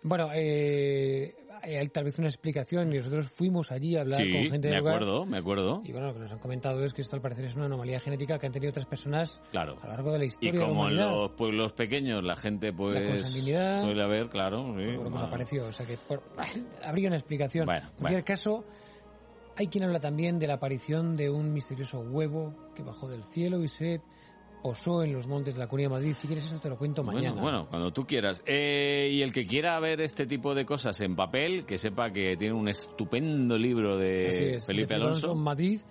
Bueno, eh, hay tal vez una explicación y nosotros fuimos allí a hablar Sí, con gente me del lugar. acuerdo, me acuerdo. Y bueno, lo que nos han comentado es que esto al parecer es una anomalía genética que han tenido otras personas Claro. a lo largo de la Y historia de la como en los pueblos pequeños la gente pues La consanguinidad. suele haber, claro, sí, Bueno, pues bueno. apareció. O sea que por- <laughs> habría una explicación. Bueno, en cualquier caso, hay quien habla también de la aparición de un misterioso huevo que bajó del cielo y se posó en los montes de la Comunidad de Madrid. Si quieres eso te lo cuento mañana. Bueno, bueno, cuando tú quieras. Eh, y el que quiera ver este tipo de cosas en papel, que sepa que tiene un estupendo libro de es, Felipe de Alonso. Madrid,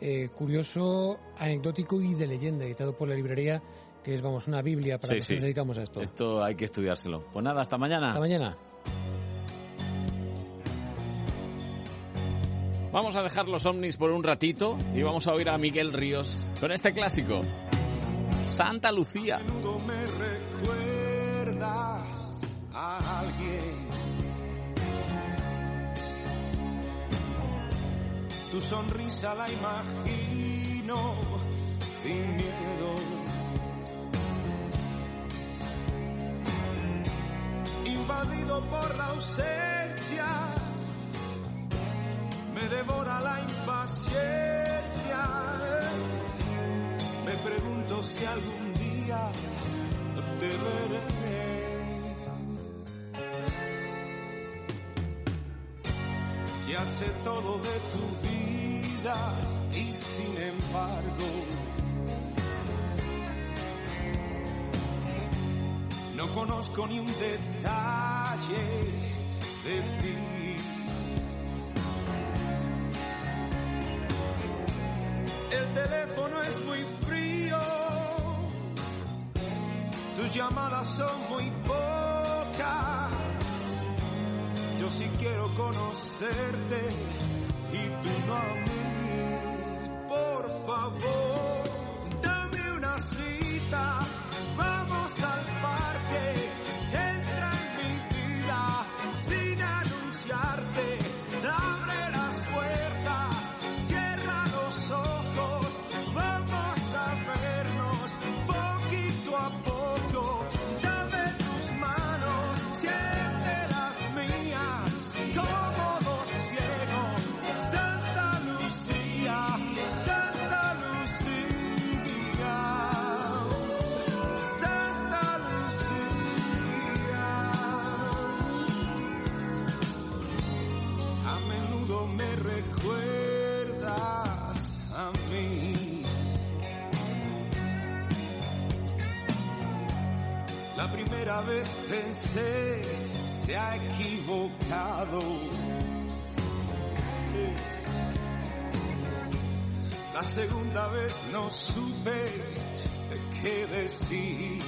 eh, curioso, anecdótico y de leyenda, editado por la librería, que es, vamos, una biblia para Sí, los sí. que nos dedicamos a esto. Esto hay que estudiárselo. Pues nada, hasta mañana. Hasta mañana. Vamos a dejar los ovnis por un ratito y vamos a oír a Miguel Ríos con este clásico. Santa Lucía. menudo me recuerdas a alguien. Tu sonrisa la imagino sin miedo. Invadido por la ausencia, me devora la impaciencia. Me pregunto si algún día te veré. Ya sé todo de tu vida y sin embargo no conozco ni un detalle de ti. Es muy frío, tus llamadas son muy pocas. Yo sí quiero conocerte y tú no a mí. Por favor, dame una cita, Vez pensé, se ha equivocado. La segunda vez no supe qué decir.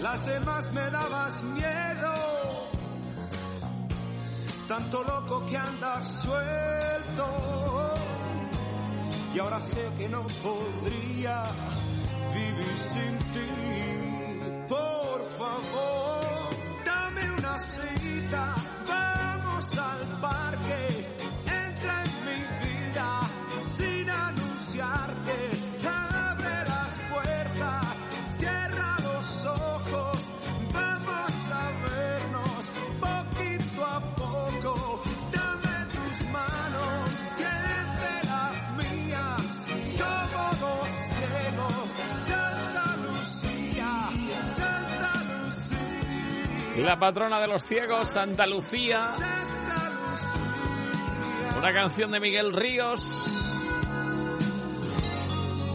Las demás me dabas miedo, tanto loco que andas suelto. Y ahora sé que no podría vivir sin ti. Por favor, dame una cita, vamos al parque, entra en mi vida sin anunciarte. La patrona de los ciegos, Santa Lucía. Una canción de Miguel Ríos.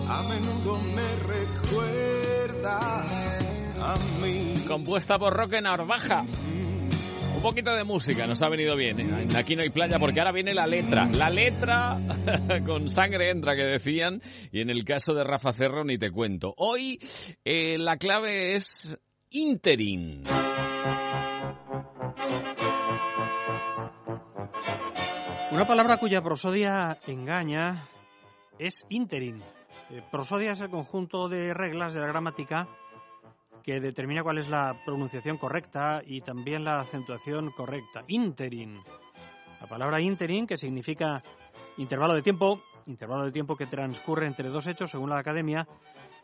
A menudo me recuerdas a mí. Compuesta por Roque Narvaja. Un poquito de música nos ha venido bien. ¿eh? Aquí no hay playa porque ahora viene la letra. La letra <laughs> con sangre entra, que decían. Y en el caso de Rafa Cerro ni te cuento. Hoy eh, la clave es interim. Una palabra cuya prosodia engaña es interim. Eh, prosodia es el conjunto de reglas de la gramática que determina cuál es la pronunciación correcta y también la acentuación correcta. Interim. La palabra interim, que significa intervalo de tiempo, intervalo de tiempo que transcurre entre dos hechos según la academia,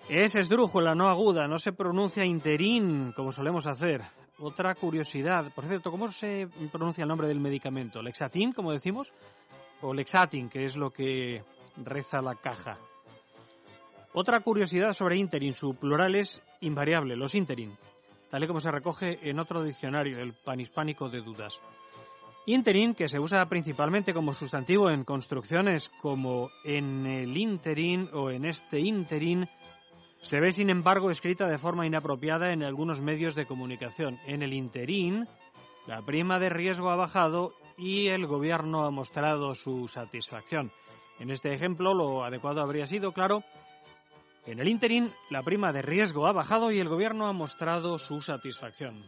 es esdrújula, no aguda, no se pronuncia interim como solemos hacer. Otra curiosidad, por cierto, ¿cómo se pronuncia el nombre del medicamento? ¿Lexatin, como decimos? ¿O Lexatin, que es lo que reza la caja? Otra curiosidad sobre interim, su plural es invariable, los interim, tal y como se recoge en otro diccionario, el panhispánico de dudas. Interim, que se usa principalmente como sustantivo en construcciones como en el interim o en este interim, se ve sin embargo escrita de forma inapropiada en algunos medios de comunicación. En el interim, la prima de riesgo ha bajado y el gobierno ha mostrado su satisfacción. En este ejemplo, lo adecuado habría sido, claro, en el interim, la prima de riesgo ha bajado y el gobierno ha mostrado su satisfacción.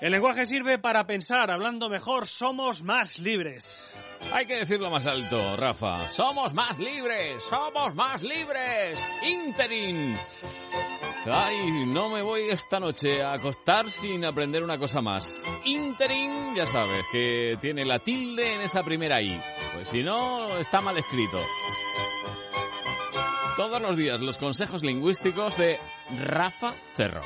El lenguaje sirve para pensar, hablando mejor, somos más libres. Hay que decirlo más alto, Rafa. Somos más libres, somos más libres. Interim. Ay, no me voy esta noche a acostar sin aprender una cosa más. Interim, ya sabes, que tiene la tilde en esa primera I. Pues si no, está mal escrito. Todos los días los consejos lingüísticos de Rafa Cerro.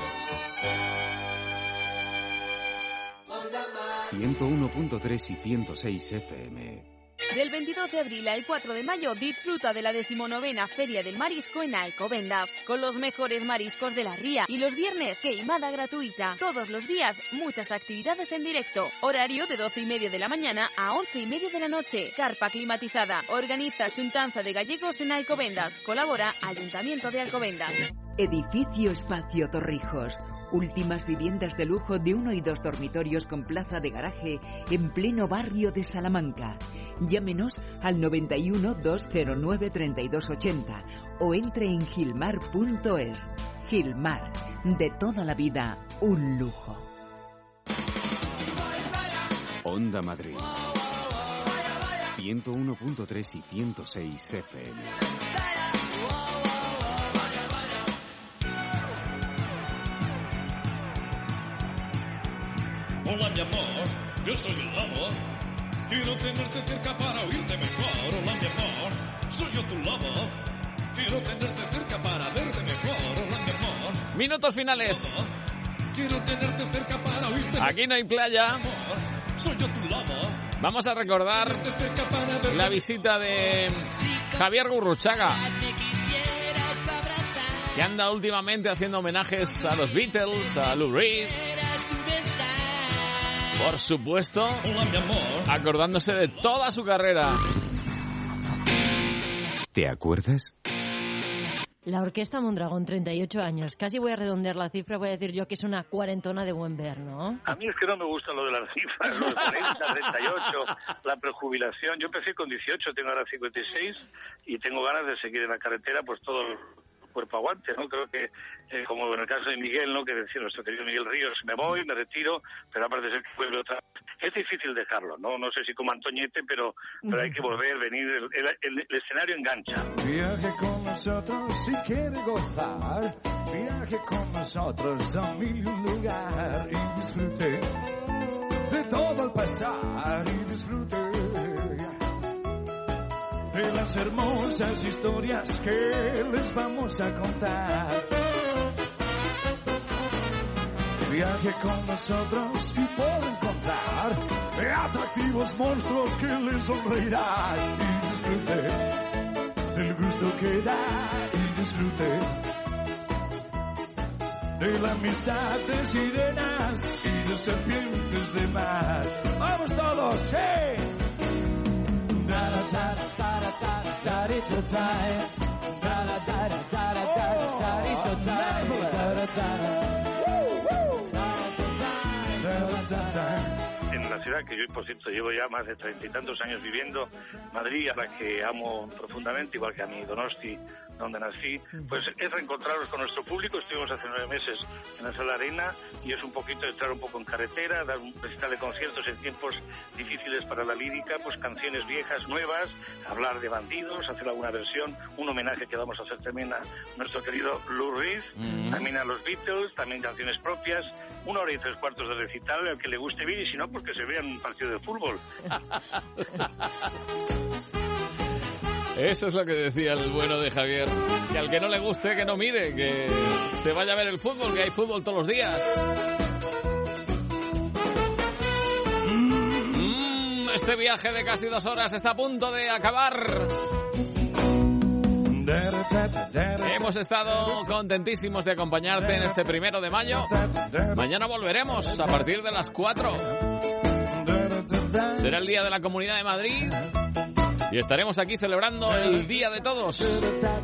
101.3 y 106 FM. Del 22 de abril al 4 de mayo disfruta de la decimonovena Feria del Marisco en Alcobendas, con los mejores mariscos de la ría y los viernes queimada gratuita. Todos los días muchas actividades en directo. Horario de 12 y media de la mañana a 11 y media de la noche. Carpa climatizada. Organiza Juntanza de Gallegos en Alcobendas. Colabora Ayuntamiento de Alcobendas. Edificio Espacio Torrijos. Últimas viviendas de lujo de uno y dos dormitorios con plaza de garaje en pleno barrio de Salamanca. Llámenos al 91 209 3280 o entre en gilmar.es. Gilmar, de toda la vida, un lujo. Onda Madrid. 101.3 y 106 FM. Hola mi amor, yo soy el lobo. Quiero tenerte cerca para oírte mejor. Hola mi amor, soy yo tu lobo. Quiero tenerte cerca para verte mejor. Hola mi amor. Minutos finales. Quiero tenerte cerca para oírte Aquí no hay playa. mejor. Soy yo tu lobo. Vamos a recordar la visita de Javier Gurruchaga, que anda últimamente haciendo homenajes a los Beatles, a Lou Reed. Por supuesto, acordándose de toda su carrera. ¿Te acuerdas? La Orquesta Mondragón, 38 años. Casi voy a redondear la cifra, voy a decir yo que es una cuarentona de buen ver, ¿no? A mí es que no me gusta lo de las cifras, lo de 40, 38, la prejubilación. Yo empecé con 18, tengo ahora 56 y tengo ganas de seguir en la carretera pues todo el cuerpo aguante, ¿no? Creo que, eh, como en el caso de Miguel, ¿no? Que decía nuestro querido Miguel Ríos, me voy, me retiro, pero aparte ser que vuelve otra Es difícil dejarlo, ¿no? No sé si como Antoñete, pero, pero hay que volver, venir, el, el- el- el escenario engancha. Viaje con nosotros si quiere gozar. Viaje con nosotros a mil un lugar y disfrute de todo al pasar y disfrute de las hermosas historias que les vamos a contar. Viaje con nosotros y puede encontrar de atractivos monstruos que les sonreirán y disfrute del gusto que da y disfrute de la amistad de sirenas y de serpientes de mar. ¡Vamos todos! ¡Hey! En la ciudad que yo, por cierto, llevo ya más de treinta y tantos años viviendo, Madrid, a la que amo profundamente, igual que a mi Donosti, donde nací, pues es reencontrarnos con nuestro público. Estuvimos hace nueve meses en la Sala Arena y es un poquito entrar un poco en carretera, dar un recital de conciertos en tiempos difíciles para la lírica, pues canciones viejas, nuevas, hablar de bandidos, hacer alguna versión, un homenaje que vamos a hacer también a nuestro querido Lou Reed, Mm. también a los Beatles, también canciones propias, una hora y tres cuartos de recital, al que le guste bien y si no, pues que se vea en un partido de fútbol. <laughs> Eso es lo que decía el bueno de Javier. Que al que no le guste, que no mire, que se vaya a ver el fútbol, que hay fútbol todos los días. Mm, este viaje de casi dos horas está a punto de acabar. Hemos estado contentísimos de acompañarte en este primero de mayo. Mañana volveremos a partir de las 4. Será el Día de la Comunidad de Madrid. Y estaremos aquí celebrando el Día de Todos.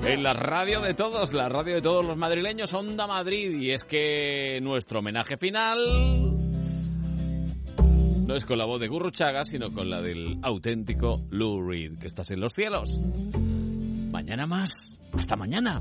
En la radio de todos, la radio de todos los madrileños, Onda Madrid. Y es que nuestro homenaje final no es con la voz de Gurruchaga, sino con la del auténtico Lou Reed, que estás en los cielos. Mañana más. Hasta mañana.